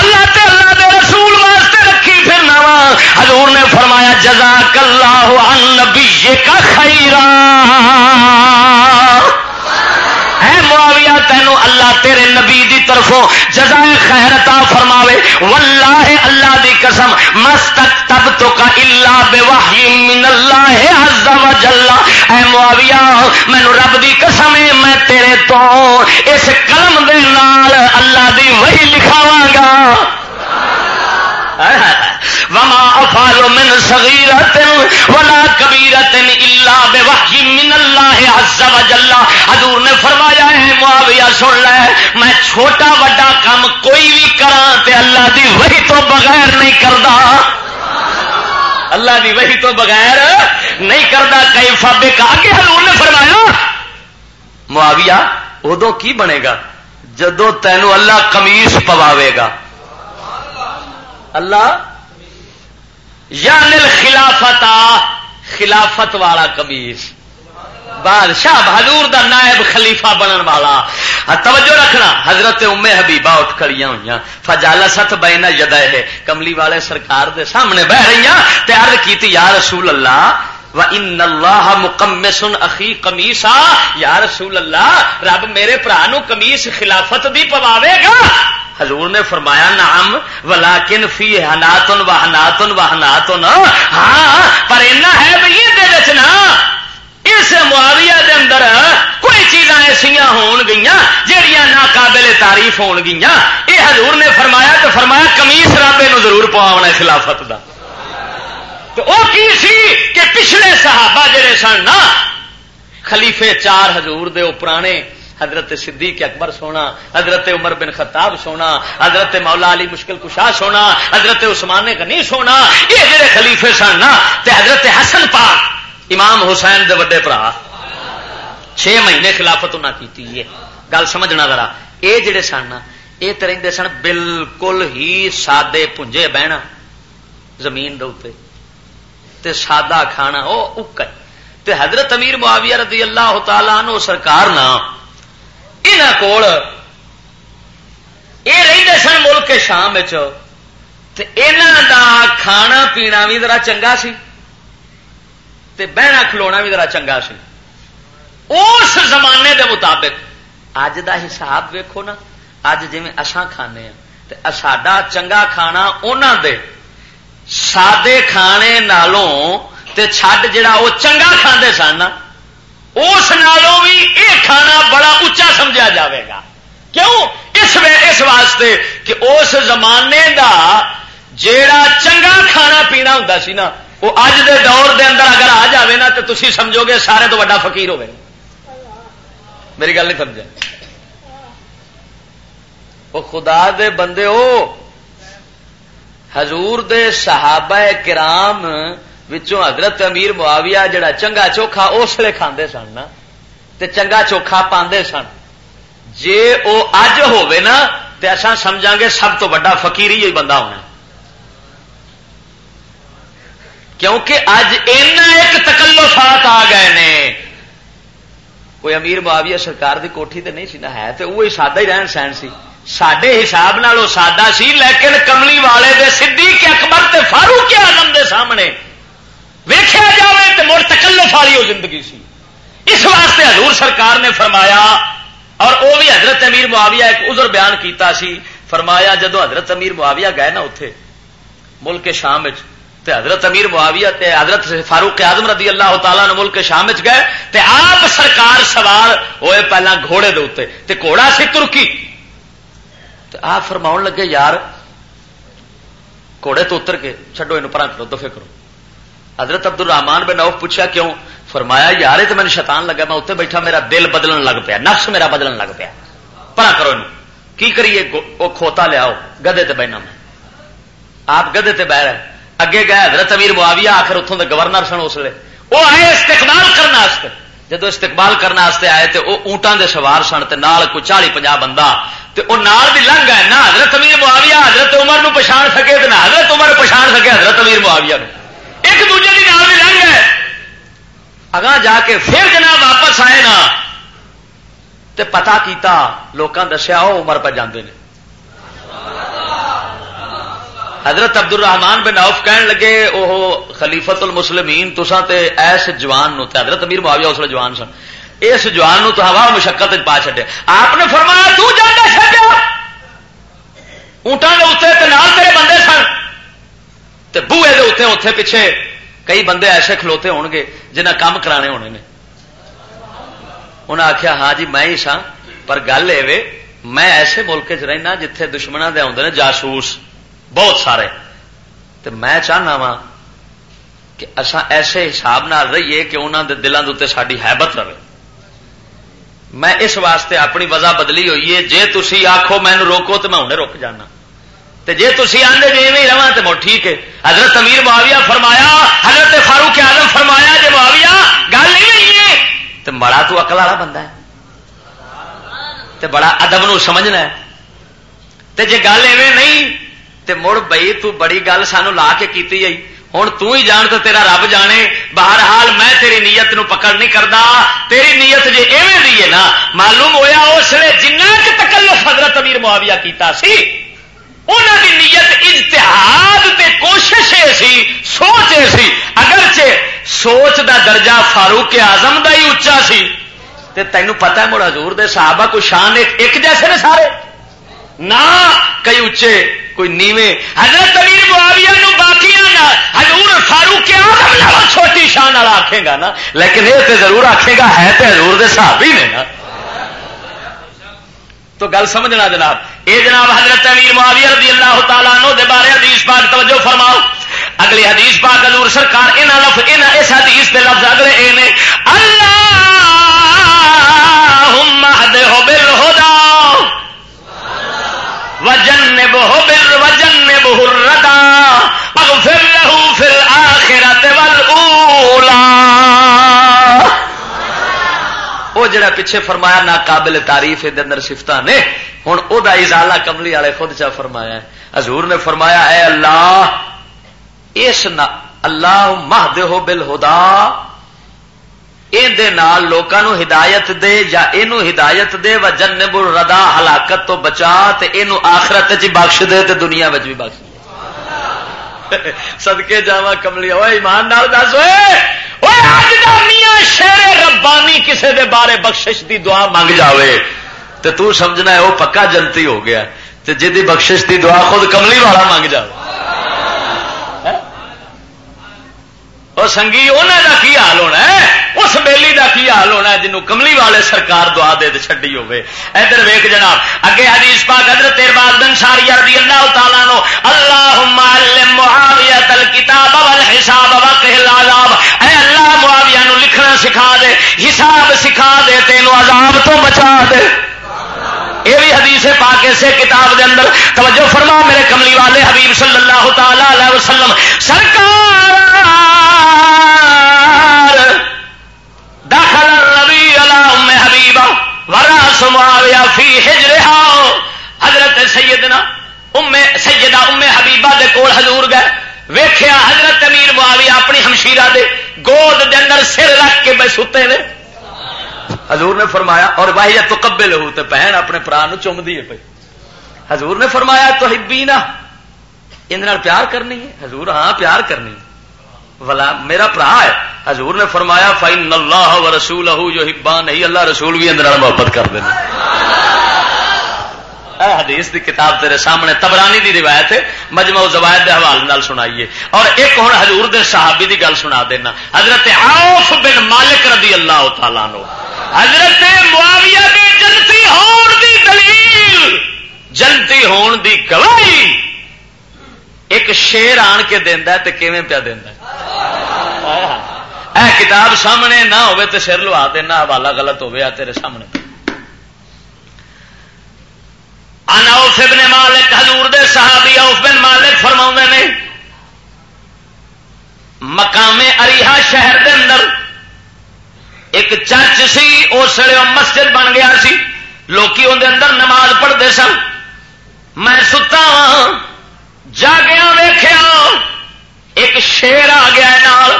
اللہ تے اللہ دے رسول واسطے رکھی پھرنا وا حضور نے فرمایا، جزاک اللہ عن نبی کا خیرہ اے معاویہ، تینو اللہ تیرے نبی دی طرفوں جزائے خیرتا فرماوے۔ واللہ اللہ دی قسم، مستک تب تو کا اللہ بے وحی من اللہ عز و جل۔ اے معاویہ میں رب دی قسم ہے، میں تیرے تو اس قلم دے نال اللہ دی وحی لکھاواں گا۔ وما افعل من صغيرة ولا كبيرة الا بوحي من الله عز وجل. حضور نے فرمایا ہے معاویہ سن لے، میں چھوٹا بڑا کام کوئی بھی کراں تے اللہ دی وحی تو بغیر نہیں کردا. اللہ دی وحی تو بغیر نہیں کردا. کئی فابے کا کہ حضور نے فرمایا، معاویہ، ادو کی بنے گا جدو تینو اللہ کمیس پواوے گا؟ اللہ یا نل خلافت خلافت والا کمیس بادشاہ حضور دا نائب خلیفہ بنن والا۔ ہاں، توجہ رکھنا، حضرت ام حبیبہ اٹھ کھڑیاں ہوئی فجالا ست بینا جدا ہے کملی والے سرکار دے سامنے بہ رہی تیار کی یا رسول اللہ، و ان اللہ مکمسن اخی کمیسا یا رسول اللہ، رب میرے برا نو کمیس خلافت بھی پواوے گا۔ حضور نے فرمایا نام ولیکن فی حناتن و حناتن و حناتن۔ ہاں پر اینا ہے بھئی یہ نا اس معاویہ دے اندر کوئی چیزاں ایسا ہون گئیاں جہیا ناقابل تعریف ہون گئیاں۔ اے حضور نے فرمایا تو فرمایا کمیس رابے نو ضرور پواونا خلافت دا۔ تو او کی سی کہ پچھلے صحابہ جڑے سن نا، خلیفے چار حضور دے او پرانے حضرت صدیق اکبر سونا، حضرت عمر بن خطاب سونا، حضرت مولا علی مشکل کشا سونا، حضرت عثمان غنی سونا، یہ جڑے خلیفے سن نا، تے حضرت حسن پاک، امام حسین دے وڈے برا چھ مہینے خلافت انہیں کی گل سمجھنا ذرا یہ جڑے سن نا یہ تو رہتے سن بالکل ہی سادے پونجے بہنا۔ زمین دے سادہ کھانا، او وہ اک حضرت امیر معاویہ رضی اللہ تعالیٰ عنہ سرکار نہ یہاں کول یہ رہتے سن ملک شام دا کھانا پینا بھی ذرا چنگا سی تے بہنا کھلونا بھی ذرا چنگا سی اس زمانے دے مطابق اج دا حساب ویکو نا اج جی اسان کھانے ہیں ساڈا چنگا کھانا انہوں دے سادے کھانے نالوں تے چھڈ جڑا وہ چنگا کھانے سن اس نالوں بھی یہ کھانا بڑا اچا سمجھا جاوے گا۔ کیوں؟ اس اس واسطے کہ اس زمانے دا جیڑا چنگا کھانا پینا ہوں سی نا، وہ اج دے دور دے اندر اگر آ جاوے نا تو تھی سمجھو گے سارے تو وا فکیر ہوئے میری گل نہیں سمجھا۔ وہ خدا دے بندے ہو، حضور دے صحابہ کرام وچوں حضرت امیر معاویہ جڑا چنگا چوکھا اس لیے کھاندے سن نا، تے چنگا چوکھا پاندے سن۔ جے او اج ہوے نا، تے اساں سمجھاں گے سب تو بڑا فقیر ہی بندہ ہونا۔ کیونکہ اج اینا ایک تکلفات آ گئے نے۔ کوئی امیر معاویہ سرکار دی کوٹھی تے نہیں سی نا، ہے تے وہی سادہ ہی رہن سہن سی۔ سڈے حساب نال وہ سادہ سی، لیکن کملی والے دے صدیق اکبر تے فاروق اعظم دے سامنے۔ ویخیا جائے تو مڑ تکلف والی وہ زندگی سی۔ اس واسطے حضور سرکار نے فرمایا، اور وہ بھی حضرت امیر معاویہ ایک عذر بیان کیتا سی۔ فرمایا، جدو حضرت امیر معاویہ گئے نا اتے ملک شام تے حضرت امیر معاویہ تے حضرت فاروق اعظم رضی اللہ تعالیٰ نے ملک شام گئے، تے آپ سرکار سوار ہوئے پہلا گھوڑے دے اتنے تے گھوڑا سی ترکی۔ تے آپ فرما لگے، یار، گھوڑے تو اتر کے چڈو یہ پرا کرو دفے کرو۔ حضرت عبد الرحمان بن نوف پوچھا کیوں؟ فرمایا یار تو مجھے شیطان لگا، میں اتنے بیٹھا، میرا دل بدلن لگ پیا، نفس میرا بدلن لگ پیا۔ پرا کرو کی کریے؟ وہ کھوتا لیاؤ گدے تے بہنا میں۔ آپ گدے تے بہ رہے اگے گئے حضرت امیر معاویہ، آخر اتوں کے گورنر سن اس لیے وہ آئے استقبال کرنا جدو استقبال کرنے آئے تو وہ اونٹان دے سوار سن نال کوئی چالی پناہ بندہ تو وہ نال بھی لنگ ہے۔ نہ حضرت امیر معاویہ، حضرت عمر نو پچھاڑ سکے نہ حضرت عمر پچھاڑ سکے حضرت امیر معاویہ ایک دوجے کی نال بھی لنگ ہے۔ اگاں جا کے پھر جناب واپس آئے نا، تے پتا کیتا لوگوں دسیا وہ عمر پہ جاندے نے۔ حضرت عبد الرحمان بن عوف کہن لگے وہ خلیفت المسلمین تسا تے ایس جوان نو تے حضرت امیر معاویہ اس جوان سن۔ اس جوان نو تو ہوا مشقت پا چڈیا آپ نے فرمایا، تو جانا چڈیا اونٹان کے اتنے تے تیرے بندے سن۔ تے بوئے دے اتنے اتنے پیچھے کئی بندے ایسے کھلوتے ہون گے جنہیں کام کرانے ہونے نے۔ انہیں آخیا ہاں جی میں ہی سا پر گل یہ میں ایسے ملک چ رہنا جتھے دشمنوں کے آدھے جاسوس، بہت سارے۔ تو میں چاہنا وا کہ اصا ایسے حساب نال رہیے کہ انہوں دے دلوں کے ساری حیبت رہے۔ میں اس واسطے اپنی وجہ بدلی ہوئی ہے جی تھی آخو مینو روکو تو میں انہیں روک جانا۔ جی تھی آدھے جی میں رہا تو ٹھیک ہے۔ حضرت امیر معاویہ فرمایا، حضرت فاروق آدم فرمایا جی معاویہ، گل نہیں ہے تو بڑا تو اکل والا بندہ ہے۔ تو بڑا ادب نو سمجھنا ہے۔ تے جی گل ایویں نہیں، تے مڑ بئی تو بڑی گل سانو لا کے کیتی آئی ہوں تو ہی جان تو تیرا رب جانے۔ بہرحال میں تیری نیت نو پکڑ نہیں کرتا تیری نیت جی ایویں دی ہے نا، معلوم ہویا اس لیے جنہ تکلف حضرت امیر معاویہ کیتا سی۔ انہوں کی نیت اجتہاد تے کوشش سی، سوچ سی۔ اگرچہ سوچ دا درجہ فاروق آزم دا ہی اچا سی، تے تینوں پتہ ہے مڑ حضور دے صحابہ کو شان ایک جیسے نے سارے۔ نہ کئی اچے کوئی نیوے حضرت امیر معاویہ نو باقی حضور فاروق آدم چھوٹی شان والا آخے گا نا۔ لیکن یہ تو ضرور آخے گا، ہے تو حضور دے صحابی نے نا۔ تو گل سمجھنا جناب۔ اے جناب حضرت امیر معاویہ رضی اللہ تعالیٰ نو دے بارے حدیث پاک توجہ فرماؤ۔ اگلی حدیث پاک حضور سرکار ان لفظ ان اس حدیث دے لفظ اگلے اے نے اللہ ہو بالہدا وجن بہو بل وجن بہر ردا اغفر له في جڑا پیچھے فرمایا نا قابل تعریف دے اندر سفت نے ہوں وہ ازالہ کملی والے خود چا فرمایا ہے۔ حضور نے فرمایا، اے اللہ، اس اللہ مہد ہو بل ہدا لوگوں ہدایت دے یا یہ ہدایت دے و جن بل ردا ہلاکت تو بچا یہ آخرت چ بخش دے، تے دنیا بھی بخش دے۔ سدکے جا کملی ایمان نال دس ہوئے شیر ربانی کسے دے بارے بخشش دی دعا منگ جاوے۔ تے تو سمجھنا ہے وہ پکا جنتی ہو گیا۔ تے جی بخشش دی دعا خود کملی والا منگ جاوے۔ اور سنگھی انہوں کا کی حال ہونا ہے؟ اس بیلی کا کی حال ہونا ہے جنوب کملی والے سرکار دعا دے چڈی ہوے ادھر ویک جناب، اگے حدیث پاک حضرت ارباد بن ساری رضی اللہ تعالیٰ نو اللہ علم معاویہ تل کتاب والحساب وقہ العذاب۔ اے اللہ، معاویہ نو لکھنا سکھا دے، حساب سکھا دے، تینو عذاب تو بچا دے۔ یہ بھی حدیث پاک سے کتاب دے اندر، توجہ فرما میرے کملی والے حبیب صلی اللہ تعالی علیہ وسلم۔ سرکار داخل ربی اللہ حبیبا ورا سماویا فی ہجرہا حضرت سیدنا ام سیدہ ام حبیبہ دے کول حضور گئے۔ ویخیا حضرت امیر معاویہ اپنی ہمشیرہ دے گود دے اندر سر رکھ کے بے ستے نے۔ حضور نے فرمایا، اور واہی تو کبے لہو تو بہن اپنے پرا چوم دی ہے پی حضور نے فرمایا تو ہبی نا ان پیار کرنی ہے۔ حضور ہاں پیار کرنی ہے۔ ولا میرا برا ہے۔ حضور نے فرمایا فائن اللہ و رسول جو ہبا نہیں، اللہ رسول بھی اندر محبت کر دینا حدیث دی کتاب تیرے سامنے تبرانی دی روایت ہے۔ مجمع زوائد کے حوالے نال سنائیے۔ اور ایک ہوں حضور دے صحابی دی گل سنا دینا۔ حضرت عوف بن مالک رضی اللہ تعالیٰ نو حضرت معاویہ دی جنتی ہون دی دلیل، جنتی ہون دی گواہی۔ ایک شیر آن کے دینا تو کیون پیا دینا اے کتاب سامنے نہ ہوئے تو سر لوا دینا حوالہ غلط ہوا تیرے سامنے۔ انا اوف ابن مالک، حضور دے صحابی اوف بن مالک فرما نے، مقام اریحا شہر دے اندر ایک چرچ سی، اس لیے مسجد بن گیا سی۔ لوکی اندر اندر نماز پڑھتے سن۔ میں ستا ہاں جاگیا ویخیا ایک شیر آ گیا نال۔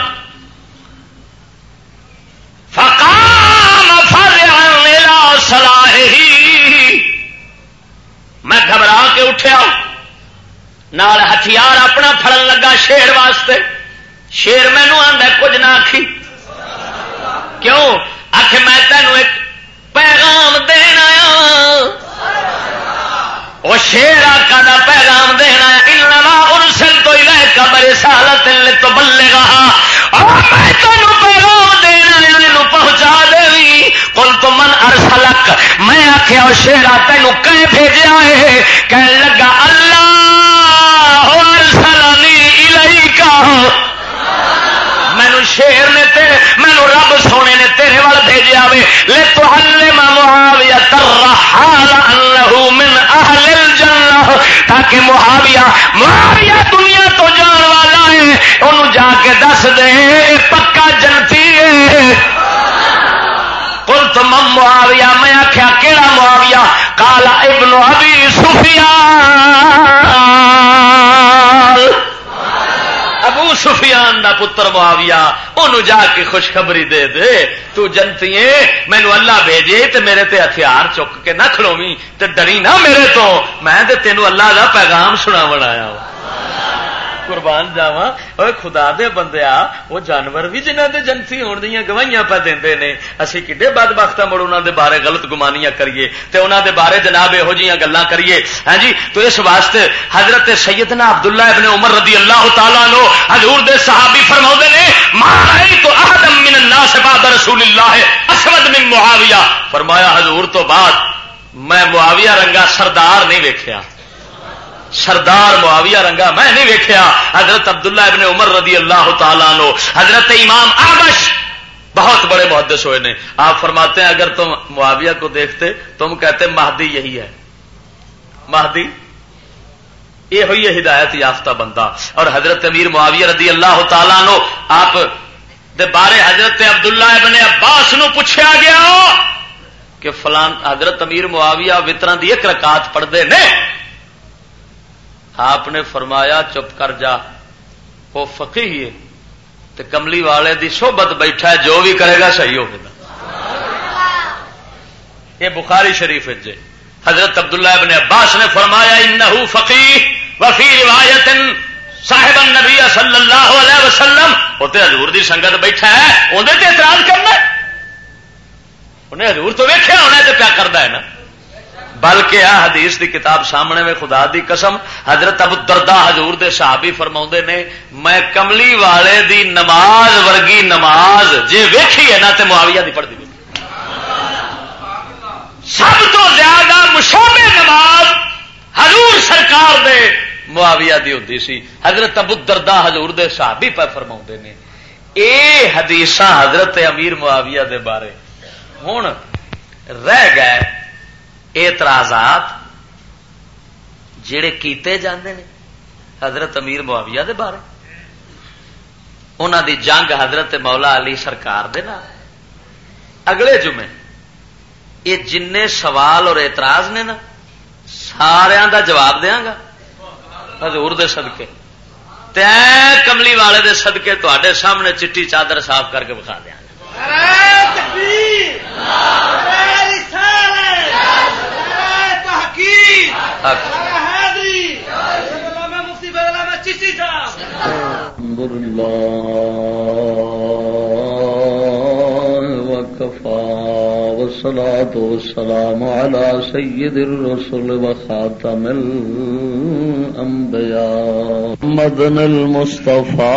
فقام میرا سلاح میں گھبرا کے اٹھیا۔ نال ہتھیار اپنا فڑن لگا شیر واسطے۔ شیر مینو آدھا کچھ نہ آخی کیوں؟ آخ میں تینوں ایک پیغام دینا وہ شیر آکا دا پیغام دینا انما ارسل تو کا بڑے سالت تو بلے گا میں تینوں پیغام دینا پہنچا دے کل تو من ارسلک۔ میں آخیا شیرا، تینوں کہ بھیجا ہے۔ کہ لگا، اللہ ارسلنی الی کا مینو شیر نے تیرے مینو رب سونے نے تیرے وال بھیجا وے۔ لے تو ہلے معاویہ من اہل الجنہ۔ تاکہ محاویہ معاویہ دنیا تو انہوں جا کے دس دے پکا جنتی کل تو مم معاویہ، میں آخیا کہڑا معاویہ؟ کالا ابن ابی سفیان۔ ابو سفیان دا پتر معاویہ انہوں جا کے خوشخبری دے دے۔ تو جنتی مینو اللہ بھیجے تے میرے تے ہتھیار چک کے نہ کھلوی تے ڈری نہ میرے تو۔ میں تے تینوں اللہ دا پیغام سنا بنایا قربان جاوا خدا دے بندے وہ جانور بھی جنہ دے جنسی ہون دیا گواہیاں پہ دے نے۔ اسی کڈے بد بخت مڑ انہوں دے بارے غلط گمانیاں کریے تے انہوں دے بارے جناب یہو جی گلا کریے۔ ہاں جی تو اس واسطے حضرت سیدنا عبداللہ ابن عمر رضی اللہ تعالیٰ نو حضور دے صحابی فرما نے مارائی تو احدم من الناس بعد رسول اللہ اسود من معاویہ. فرمایا، حضور تو بعد میں معاویہ رنگا سردار نہیں ویکھیا۔ سردار معاویہ رنگا میں نہیں ویکیا حضرت عبداللہ ابن عمر رضی اللہ تعالیٰ نو حضرت امام آبش بہت بڑے محدث ہوئے نے۔ آپ فرماتے ہیں اگر تم معاویہ کو دیکھتے، تم کہتے مہدی یہی ہے۔ مہدی؟ یہ ہوئی ہے ہدایت یافتہ بندہ۔ اور حضرت امیر معاویہ رضی اللہ تعالیٰ نو آپ دے بارے حضرت عبداللہ ابن عباس نو پوچھا گیا کہ فلان حضرت امیر معاویہ وطران دی ایک رکعت پڑھتے نے۔ آپ نے فرمایا چپ کر جا۔ وہ فقی ہے۔ تو کملی والے دی صحبت بیٹھا ہے، جو بھی کرے گا صحیح ہوگا۔ یہ بخاری شریف جے جی۔ حضرت عبداللہ ابن عباس نے فرمایا، انہو فقی وفی روایت صاحب النبی صلی اللہ علیہ وسلم۔ وہ تو حضور دی سنگت بیٹھا ہے اندر اعتراض کرنا انہیں حضور تو ویخیا ہونا تو کیا کرتا ہے نا۔ بلکہ آ حدیث دی کتاب سامنے میں خدا دی قسم، حضرت ابو دردا حضور دے صحابی فرما نے، میں کملی والے دی نماز ورگی نماز جی ویکھی ہے نا تو معاویہ دی پڑھتی سب تو زیادہ مشابہ نماز حضور سرکار دے معاویہ دی ہوتی سی۔ حضرت ابو دردا حضور دے صحابی پہ فرما نے، اے حدیث حضرت امیر معاویہ دے بارے ہوں رہ گئے اعتراضات جڑے کیتے جاندے نے حضرت امیر معاویہ دے بارے۔ انہوں دی جنگ حضرت مولا علی سرکار دے نا اگلے جمعے یہ جن سوال اور اعتراض نے نا سارا دا جواب دیا گا۔ حضور دے صدقے۔ تے کملی والے دے صدقے تے سامنے چٹی چادر صاف کر کے بکھا دیا الحمد لله وكفى والصلاة والسلام على سيد الرسل وخاتم الأنبياء مدن المصطفى.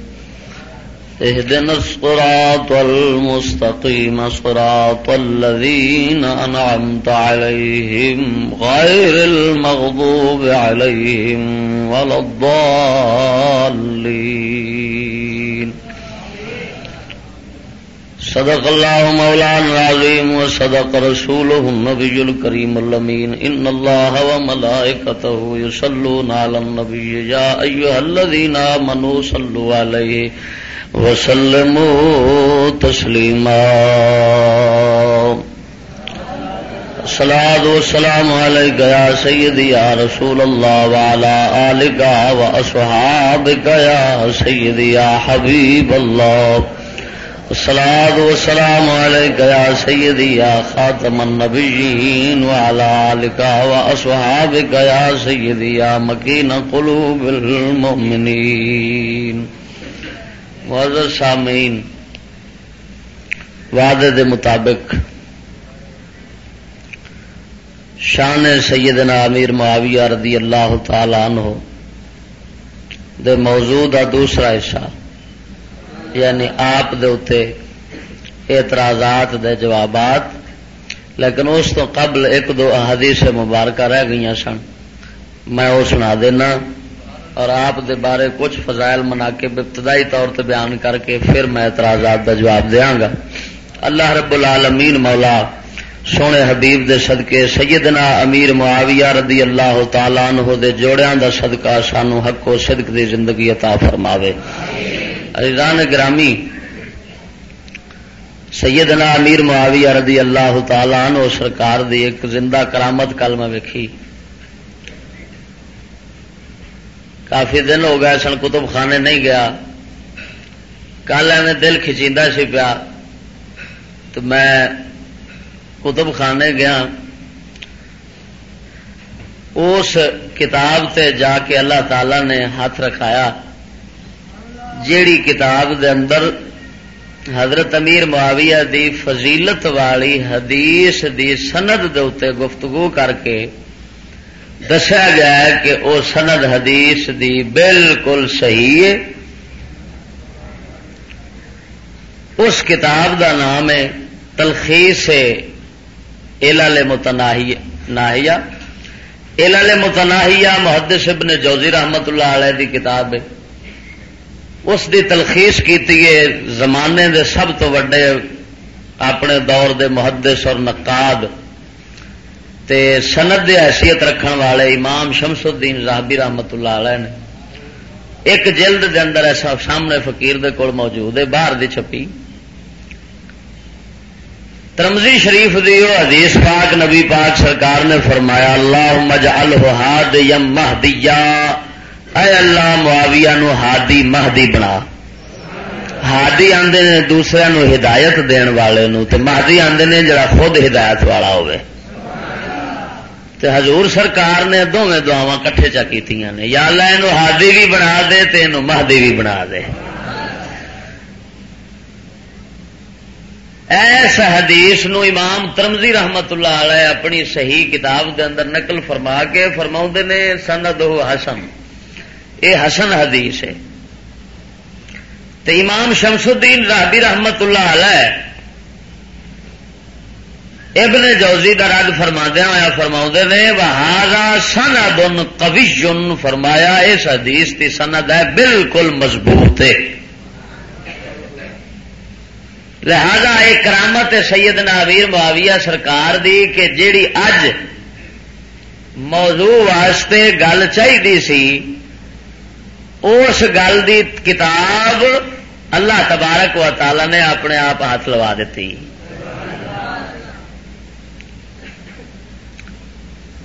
اهدنا الصراط المستقيم، صراط الذين أنعمت عليهم، غير المغضوب عليهم ولا الضالين. صدق الله مولانا العظيم وصدق رسوله النبي الكريم اللمين إن الله وملائكته يصلون على النبي، يا أيها الذين آمنوا صلوا عليه. وسلم وسلموا تسليما الصلاة والسلام عليك يا سيدي يا رسول اللہ والا الله وعلى آلك وأصحابك يا سيدي يا حبيب الله. الصلاة والسلام عليك يا سيدي يا خاتم النبيين وعلى آلك وأصحابك يا سيدي يا مكين قلوب المؤمنين. معزز سامعین وعدے دے مطابق شان سیدنا امیر معاویہ رضی اللہ تعالی عنہ دے موضوع دا دوسرا حصہ یعنی آپ دے اتے اعتراضات دے جوابات، لیکن اس تو قبل ایک دو حدیث مبارکہ رہ گئی سن۔ میں وہ سنا دینا۔ اور آپ دے بارے کچھ فضائل منا کے ابتدائی طور تے بیان کر کے پھر میں اعتراضات دا جواب دیا گا۔ اللہ رب العالمین مولا، سونے حبیب دے صدقے، سیدنا امیر معاویہ رضی اللہ تعالیٰ عنہ دے جوڑیاں دا صدقہ سانو حق و صدق دی زندگی عطا فرماوے۔ عزیزان گرامی، سیدنا امیر معاویہ رضی اللہ تعالیٰ عنہ سرکار دی ایک زندہ کرامت کل میں ویکھی۔ کافی دن ہو گئے سن، کتب خانے نہیں گیا۔ کل ایویں دل کھچیندہ سی پیا۔ تو میں کتب خانے گیا۔ اس کتاب تے جا کے اللہ تعالی نے ہاتھ رکھایا۔ جیڑی کتاب دے اندر حضرت امیر معاویہ دی فضیلت والی حدیث دی سند دے گفتگو کر کے دسیا گیا کہ وہ سند حدیث دی بالکل صحیح ہے۔ اس کتاب دا نام ہے تلخیص ایلال متناہیا ایلال متناہیا محدث ابن جوزی رحمت اللہ علیہ دی کتاب ہے۔ اس دی تلخیص کی ہے زمانے دے سب تو وڈے اپنے دور دے محدث اور نقاد۔ تے سند حیثیت رکھن والے امام شمس الدین زاہبی رحمت اللہ علیہ نے ایک جلد دے اندر ایسا سامنے فقیر دے کول موجود ہے، باہر دی چھپی۔ ترمزی شریف دی وہ حدیث پاک نبی پاک سرکار نے فرمایا اللہ مج الحاد یم مہدیا، اے اللہ معاویہ نو ہادی مہدی بنا۔ ہادی آندے نے دوسرے نو ہدایت دین والے نو، تے مہدی آندے نے جڑا خود ہدایت والا ہوئے تے حضور سرکار نے دونوں دعوا کٹھے چا کی یا اللہ یہ ہادی بھی بنا دے تے مہدی بھی بنا دے۔ ایس حدیث نو امام ترمزی رحمت اللہ علیہ اپنی صحیح کتاب دے اندر نقل فرما کے فرما نے سند حسن۔ یہ حسن حدیث ہے۔ تے امام شمس الدین راہبی رحمت اللہ علیہ ابن جوزی کا رد فرما دیا ہوا فرما نے بہارا سن دن کبھی فرمایا اس حدیث کی سند ہے بالکل مضبوط ہے۔ لہذا ایک کرامت سید ناویر معاویہ سرکار دی کہ جیڑی اج موضوع واسطے گل چاہیے سی، اس گل دی کتاب اللہ تبارک و تعالی نے اپنے آپ ہاتھ لوا دیتی۔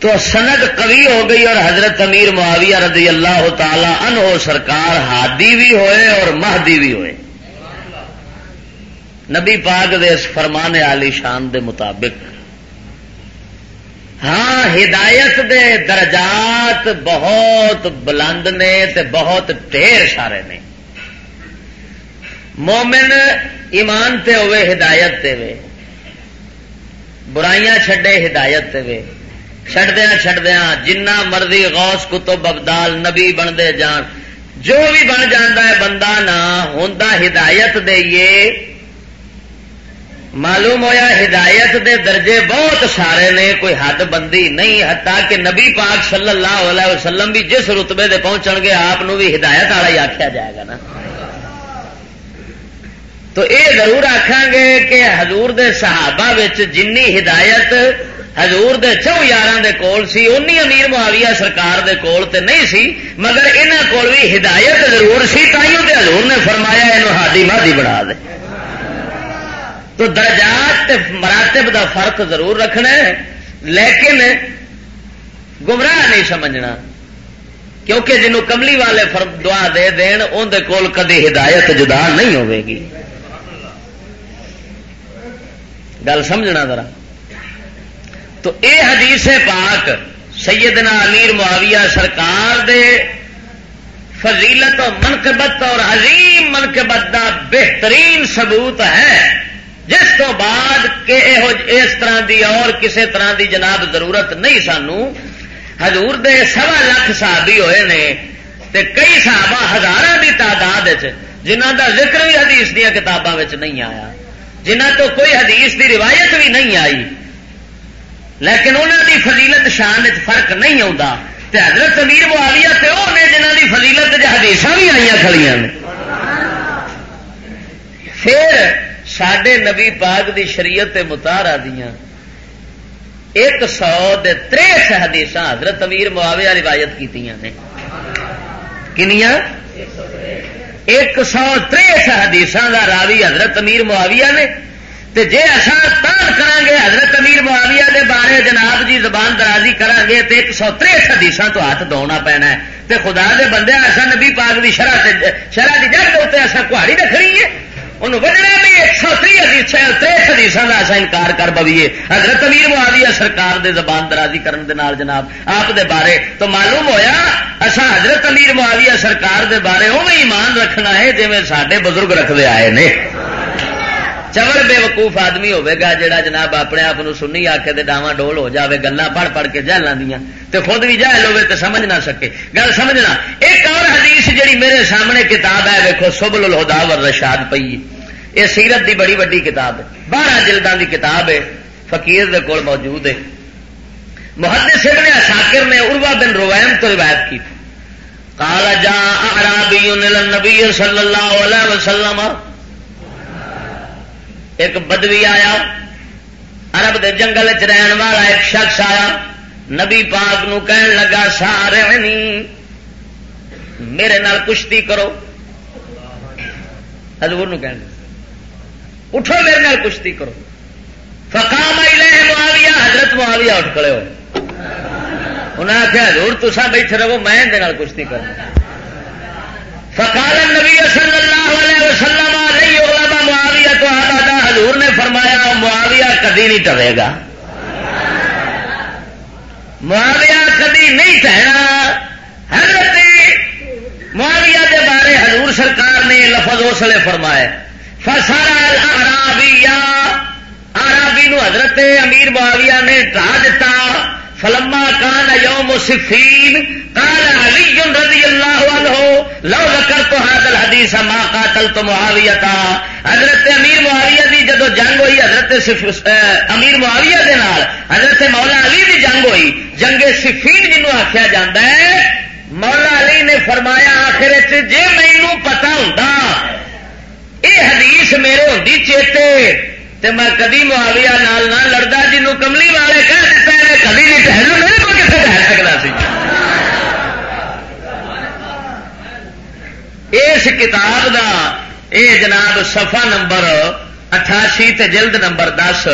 تو سند قوی ہو گئی اور حضرت امیر معاویہ رضی اللہ تعالی عنہ سرکار ہادی بھی ہوئے اور مہدی بھی ہوئے۔ نبی پاک دے اس فرمان علی شان دے مطابق۔ ہاں ہدایت دے درجات بہت بلند نے تے بہت ڈھیر سارے نے۔ مومن ایمان تے ہوئے، ہدایت تے وے برائیاں چھڈے، ہدایت تے وے چڈدیا چڈدیا جنہ مرضی غوث کتب ابدال نبی بنتے جان جو بھی بن جانا ہے بندہ نہ ہوں ہدایت دئیے معلوم ہویا ہدایت دے درجے بہت سارے نے کوئی حد بندی نہیں ہتا کہ نبی پاک صلی اللہ علیہ وسلم بھی جس رتبے دے پہنچن گے آپ بھی ہدایت والا ہی آخیا جائے گا نا تو اے ضرور آخان گے کہ حضور دے صحابہ جنی ہدایت ہزور چو یار دے کول سی اونی امیر معاویہ سرکار دے کول تے نہیں سی، مگر انہوں کول بھی ہدایت ضرور سی، تائیوں تے حضور نے فرمایا یہ ہادی مادی بنا دے۔ تو درجات تے مراتب دا فرق ضرور رکھنا ہے، لیکن گمراہ نہیں سمجھنا، کیونکہ جنوں کملی والے فرق دعا دے دین اندر کول کدی ہدایت جدا نہیں ہوے گی۔ گل سمجھنا ذرا۔ تو اے حدیث پاک سیدنا امیر معاویہ سرکار دے فضیلت و منقبت اور عظیم منقبت دا بہترین ثبوت ہے۔ جس تو بعد کہ اس طرح دی اور کسی طرح دی جناب ضرورت نہیں سانو۔ حضور دے سوا لاکھ صحابی ہوئے نے تے کئی صحابہ ہزار کی تعداد جنہ دا ذکر بھی حدیث دیا کتابوں نہیں آیا۔ جنہ تو کوئی حدیث دی روایت بھی نہیں آئی۔ لیکن انہوں دی فضیلت شان فرق نہیں آتا حضرت امیر معاویہ تے وہ نے جنہ دی فضیلت حدیث بھی آئی کھڑی پھر سڈے نبی پاک دی شریعت متارا دیا ایک سو تریس حدیث حضرت امیر معاویہ روایت کی کنیا ایک سو تریس حدیث کا راوی حضرت امیر معاویہ نے۔ تے جے اصا تان کریں گے حضرت امیر معاویہ دے بارے جناب جی زبان درازی کریں گے تے ایک سو تریس حدیث تو ہاتھ دھونا پینا ہے۔ تے خدا دے بندے ایسا نبی پاک دی شرح شرح کی جگ اتنے ایسا کہاڑی رکھنی ہے انہوں وجنا بھی ایک سو تری حدیث تریس حدیث کا ایسا انکار کر بویے۔ حضرت امیر معاویہ سرکار دے زبان درازی کرن دے نال جناب، آپ دے بارے تو معلوم ہویا اصا حضرت امیر معاویہ سرکار دے بارے وہ ایمان رکھنا ہے جی سارے بزرگ رکھتے آئے نے۔ چور بے وقوف آدمی ہوگا جہاں جناب اپنے آپ سنی آ کے ڈاواں ڈول ہو جائے گلا پڑھ پڑھ کے جہل دیا تو خود بھی جہل ہوے تو سمجھ نہ سکے۔ گل سمجھنا، ایک اور حدیث جڑی میرے سامنے کتاب ہے دیکھو سبل الہدا ور رشاد پی یہ سیرت دی بڑی وڈی کتاب ہے۔ بارہ جلدان دی کتاب ہے، فقیر دے کول موجود ہے۔ محدث ابن شاکر نے اروا بن رویم تو روایت کی۔ قال جاء اعرابی النبی صلی اللہ علیہ وسلم ایک بدوی آیا، عرب دے جنگل چ رہن والا ایک شخص آیا، نبی پاک نو کہن لگا سارے میرے نال کشتی کرو. حضور نو کہن اٹھو میرے نال کشتی کرو. فقام معاویہ، حضرت معاویہ اٹھ کھڑے ہو۔ انہیں آخیا حضور تسا بیٹھے رہو، میں کشتی کرنا فقال نبی صلی اللہ علیہ وسلم معاویہ تو آدھا حضور نے فرمایا معاویہ کدی نہیں ٹرے گا۔ معاویہ کدی نہیں ٹہنا حضرت معاویہ کے بارے حضور سرکار نے لفظ اس لیے فرمایا۔ فسارا آرابی آرابی نو حضرت امیر معاویہ نے ڈا دیتا فلما کان یوم صفین قال علی رضی اللہ عنہ، لو ذکرت هذا الحديث ما قاتلت معاویہ حضرت امیر معاویہ دی جدو جنگ ہوئی، حضرت امیر معاویہ دے نال، حضرت مولا علی دی جنگ ہوئی۔ جنگ صفین جنوں آکھیا جاندا ہے، مولا علی نے فرمایا آخر جے مینوں پتہ ہوندا، اے حدیث میرے ہوندی چیتے۔ تے میں کدی معاویہ نال نہ لڑتا جنوں کملی والے کہہ دیتا ہے کدی نہیں ٹہرنا میرے کو کتنے ٹہر سکتا سی؟ اس کتاب دا، اے جناب سفا نمبر اٹھاسی تے جلد نمبر دس،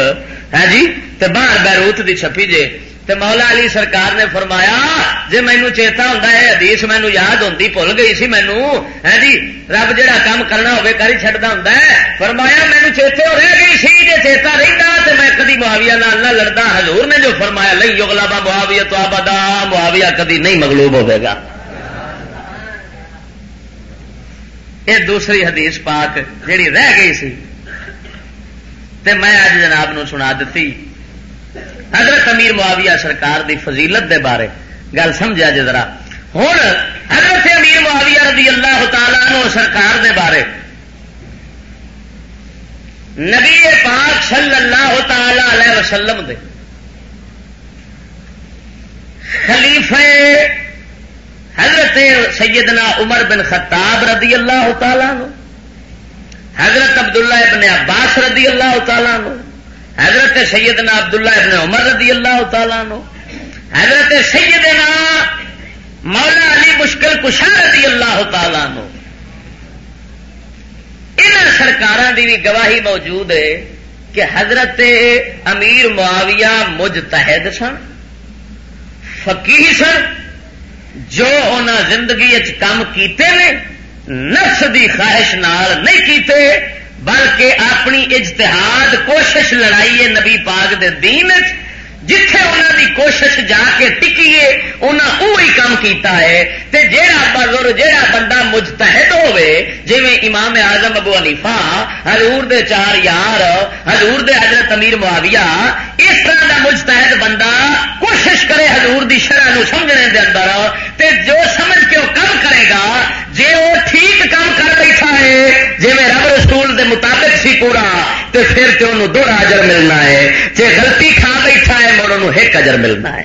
ہے جی؟ تے باہر بیروت دی چھپی جے۔ تے مولا علی سرکار نے فرمایا جی مینو چیتا ہوں حدیث مینو یاد ہوتی بھول گئی سی مینو، ہے جی؟ رب جہا کام کرنا ہوگا کر ہی چڑھتا ہوں فرمایا، مینو چیتے ہو رہ گئی سی جی چیتا رہتا تو میں کدی معاویہ نال نہ لڑتا حضور نے جو فرمایا لئی اگلا با معاویہ تو آبادا معاویہ کدی نہیں مغلوب ہوے گا۔ یہ دوسری حدیث پاک جیڑی رہ گئی سی۔ تے میں اج جناب نو سنا دیتی حضرت امیر معاویہ سرکار دی فضیلت دے بارے گل سمجھا جی ذرا۔ ہوں حضرت امیر معاویہ رضی اللہ تعالی سرکار دے بارے۔ نبی پاک صلی اللہ تعالی علیہ وسلم دے۔ خلیفے حضرت سیدنا عمر بن خطاب رضی اللہ تعالی حضرت عبداللہ ابن عباس رضی اللہ تعالیٰ نو حضرت سیدنا عبداللہ ابن عمر رضی اللہ تعالیٰ نو حضرت سیدنا مولا علی مشکل کشا رضی اللہ تعالیٰ نو ان سرکار کی بھی گواہی موجود ہے کہ حضرت امیر معاویہ مجتہد سن فقیر سن جو ان زندگی کام کیتے نے، نفس دی خواہش نال نہیں کیتے، بلکہ اپنی اجتہاد کوشش لڑائی ہے نبی پاک دے دین جتھے انہوں دی کوشش جا کے ٹکیے انہیں وہی کام کیتا ہے، تے جیڑا بزر جیڑا بندہ مجتہد ہوئے جی امام اعظم ابو علیفا حضور دے چار یار، حضور دے حضرت امیر معاویہ، اس طرح دا مجتہد بندہ کوشش کرے حضور دی شرح نو سمجھنے دے اندر، تے جو سمجھ کے وہ کم کرے گا جی وہ ٹھیک کام کر بیٹھا ہے جی میں رب رسول دے مطابق سی پورا تو پھر تو انہوں دو اجر ملنا ہے۔ جی غلطی کھا بیٹھا ہے مڑ انہوں ایک اجر ملنا ہے۔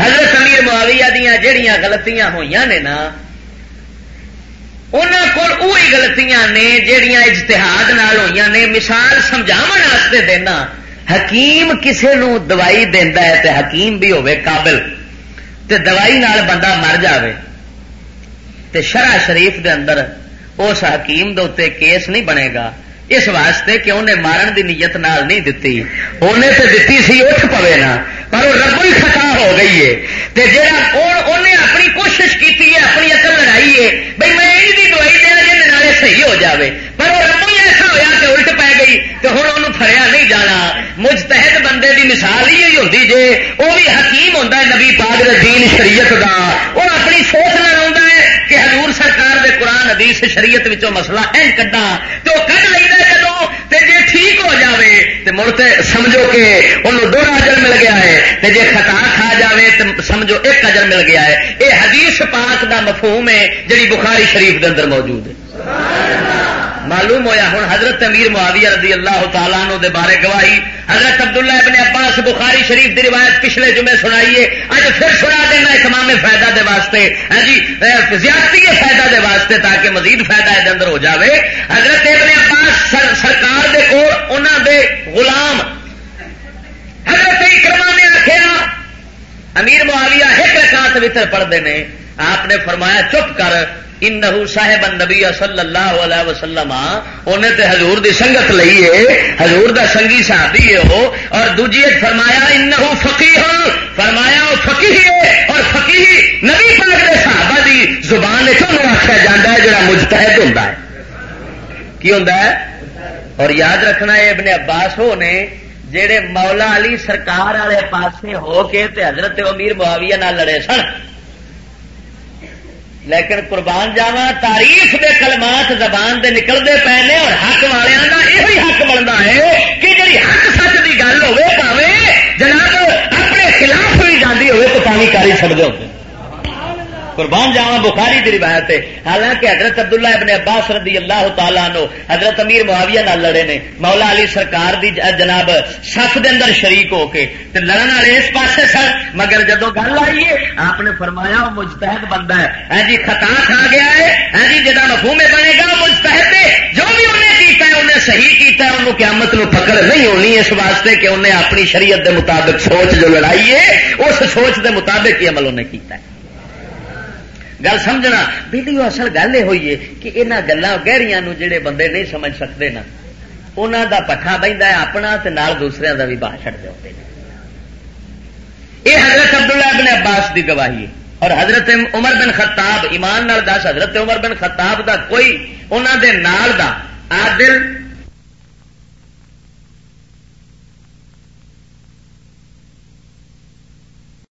حضرت امیر معاویہ دیا جہیا غلطیاں ہوئی نے نا انہوں کو غلطیاں نے جہیا اجتہاد ہوئی نے۔ مثال سمجھا دینا، حکیم کسے نو دوائی دینا ہے تے حکیم بھی ہوے قابل، تے دوائی نال بندہ مر جاوے۔ تے شرع شریف دے اندر اس حکیم دے اتنے کیس نہیں بنے گا۔ اس واسطے کہ انہیں مارن دی نیت نال نہیں دتی۔ انہیں تے دتی سی اٹھ پوے نا، پر وہ رب ہی خطا ہو گئی ہے۔ تے جہاں انہیں اپنی کوشش کی ہے، اپنی اکل لڑائی ہے بھائی میں یہ دوائی دیا جی نالے صحیح ہو جاوے۔ پر وہ رب ہی ایسا ہوا کہ الٹ پی گئی تو ہوں انہوں فریا نہیں جانا۔ مجتہد بندے دی مثال ہی ہوتی جے وہ بھی حکیم ہوتا ہے نبی پاک دین شریعت کا وہ اپنی سوچ نہ آتا ہے کہ حضور سرکار دے قرآن حدیث شریعت وچوں مسئلہ این کڈا، تو کڈ لینا جدو تے جے ٹھیک ہو جاوے، تے مڑ تے سمجھو کہ انہوں دو اجر مل گیا ہے، تے جے خطا کھا جاوے، تے سمجھو ایک اجر مل گیا ہے۔ یہ حدیث پاک دا مفہوم ہے، جڑی بخاری شریف دے اندر موجود ہے۔ معلوم ہویا ہوں حضرت امیر معاویہ رضی اللہ تعالیٰ عنہ دے بارے گواہی، حضرت عبداللہ ابن عباس بخاری شریف دی روایت پچھلے جمعے سنائیے، اج پھر سنا دینا ایک فائدہ دے واسطے۔ ہاں جی زیادتی فائدہ دے واسطے تاکہ مزید فائدہ دے اندر ہو جاوے۔ حضرت ابن عباس سر سرکار دے کو انہوں دے غلام۔ حضرت اکرما نے آخیا امیر معاویہ ایک رکعت وطر پڑھتے ہیں آپ نے فرمایا، چپ کر۔ انہو صاحب النبی صلی اللہ علیہ وسلم، انہیں تے حضور دی سنگت لئی ہے، حضور دا سنگی صحابی ہے وہ، اور دوجی فرمایا، انہو فقیہ، فرمایا وہ فقیہ ہے، اور فقیہ نبی پاک دے صحابہ دی زبان نے آخیا جاتا ہے، جڑا مجتہد ہوندا ہے۔ کی ہوندا ہے؟ اور یاد رکھنا ہے، ابن عباس ہو نے جڑے مولا علی سرکار والے پاسے ہو کے تے حضرت امیر معاویہ نال لڑے سن۔ لیکن قربان جاوا تاریخ دے کلمات زبان دے نکلتے پے نے اور حق والوں کا یہ حق بنتا ہے کہ جی حق سچ کی گل ہوے جناب اپنے خلاف بھی جاتی ہوے تو پانی ہی سکتے ہوتے قربان جاوا بخاری دی روایت ہے۔ حالانکہ حضرت عبداللہ ابن عباس رضی اللہ تعالیٰ نو حضرت امیر معاویہ نال لڑے نے۔ مولا علی سرکار دی جناب سف دے اندر شریک ہو کے تے لڑن والے اس پاسے سر مگر جدو گل آئی ہے، آپ نے فرمایا وہ مجتہد بندہ ہے۔ ہاں جی خطا کھا گیا ہے۔ ہاں جی جدا مفہوم بنے گا، وہ مجتہد ہے۔ جو بھی انہیں کیتا ہے انہیں صحیح کیتا ہے، انہوں قیامت نو پکڑ نہیں ہونی اس واسطے کہ انہیں اپنی شریعت دے مطابق سوچ جو لڑائی ہے، اس سوچ دے مطابق ہی عمل انہیں کیتا ہے۔ گل سمجھنا؟ ویڈیو اصل گل یہ ہوئی ہے کہ یہاں گلوں گہری جڑے بندے نہیں سمجھ سکتے نا انہوں دا پٹھا بہتا ہے اپنا تے نال دوسرے دا بھی باہ چڑ دے یہ حضرت عبداللہ ابن عباس کی گواہی ہے۔ اور حضرت عمر بن خطاب، ایمان نال دس، حضرت عمر بن خطاب دا کوئی انہوں دے نال دا عادل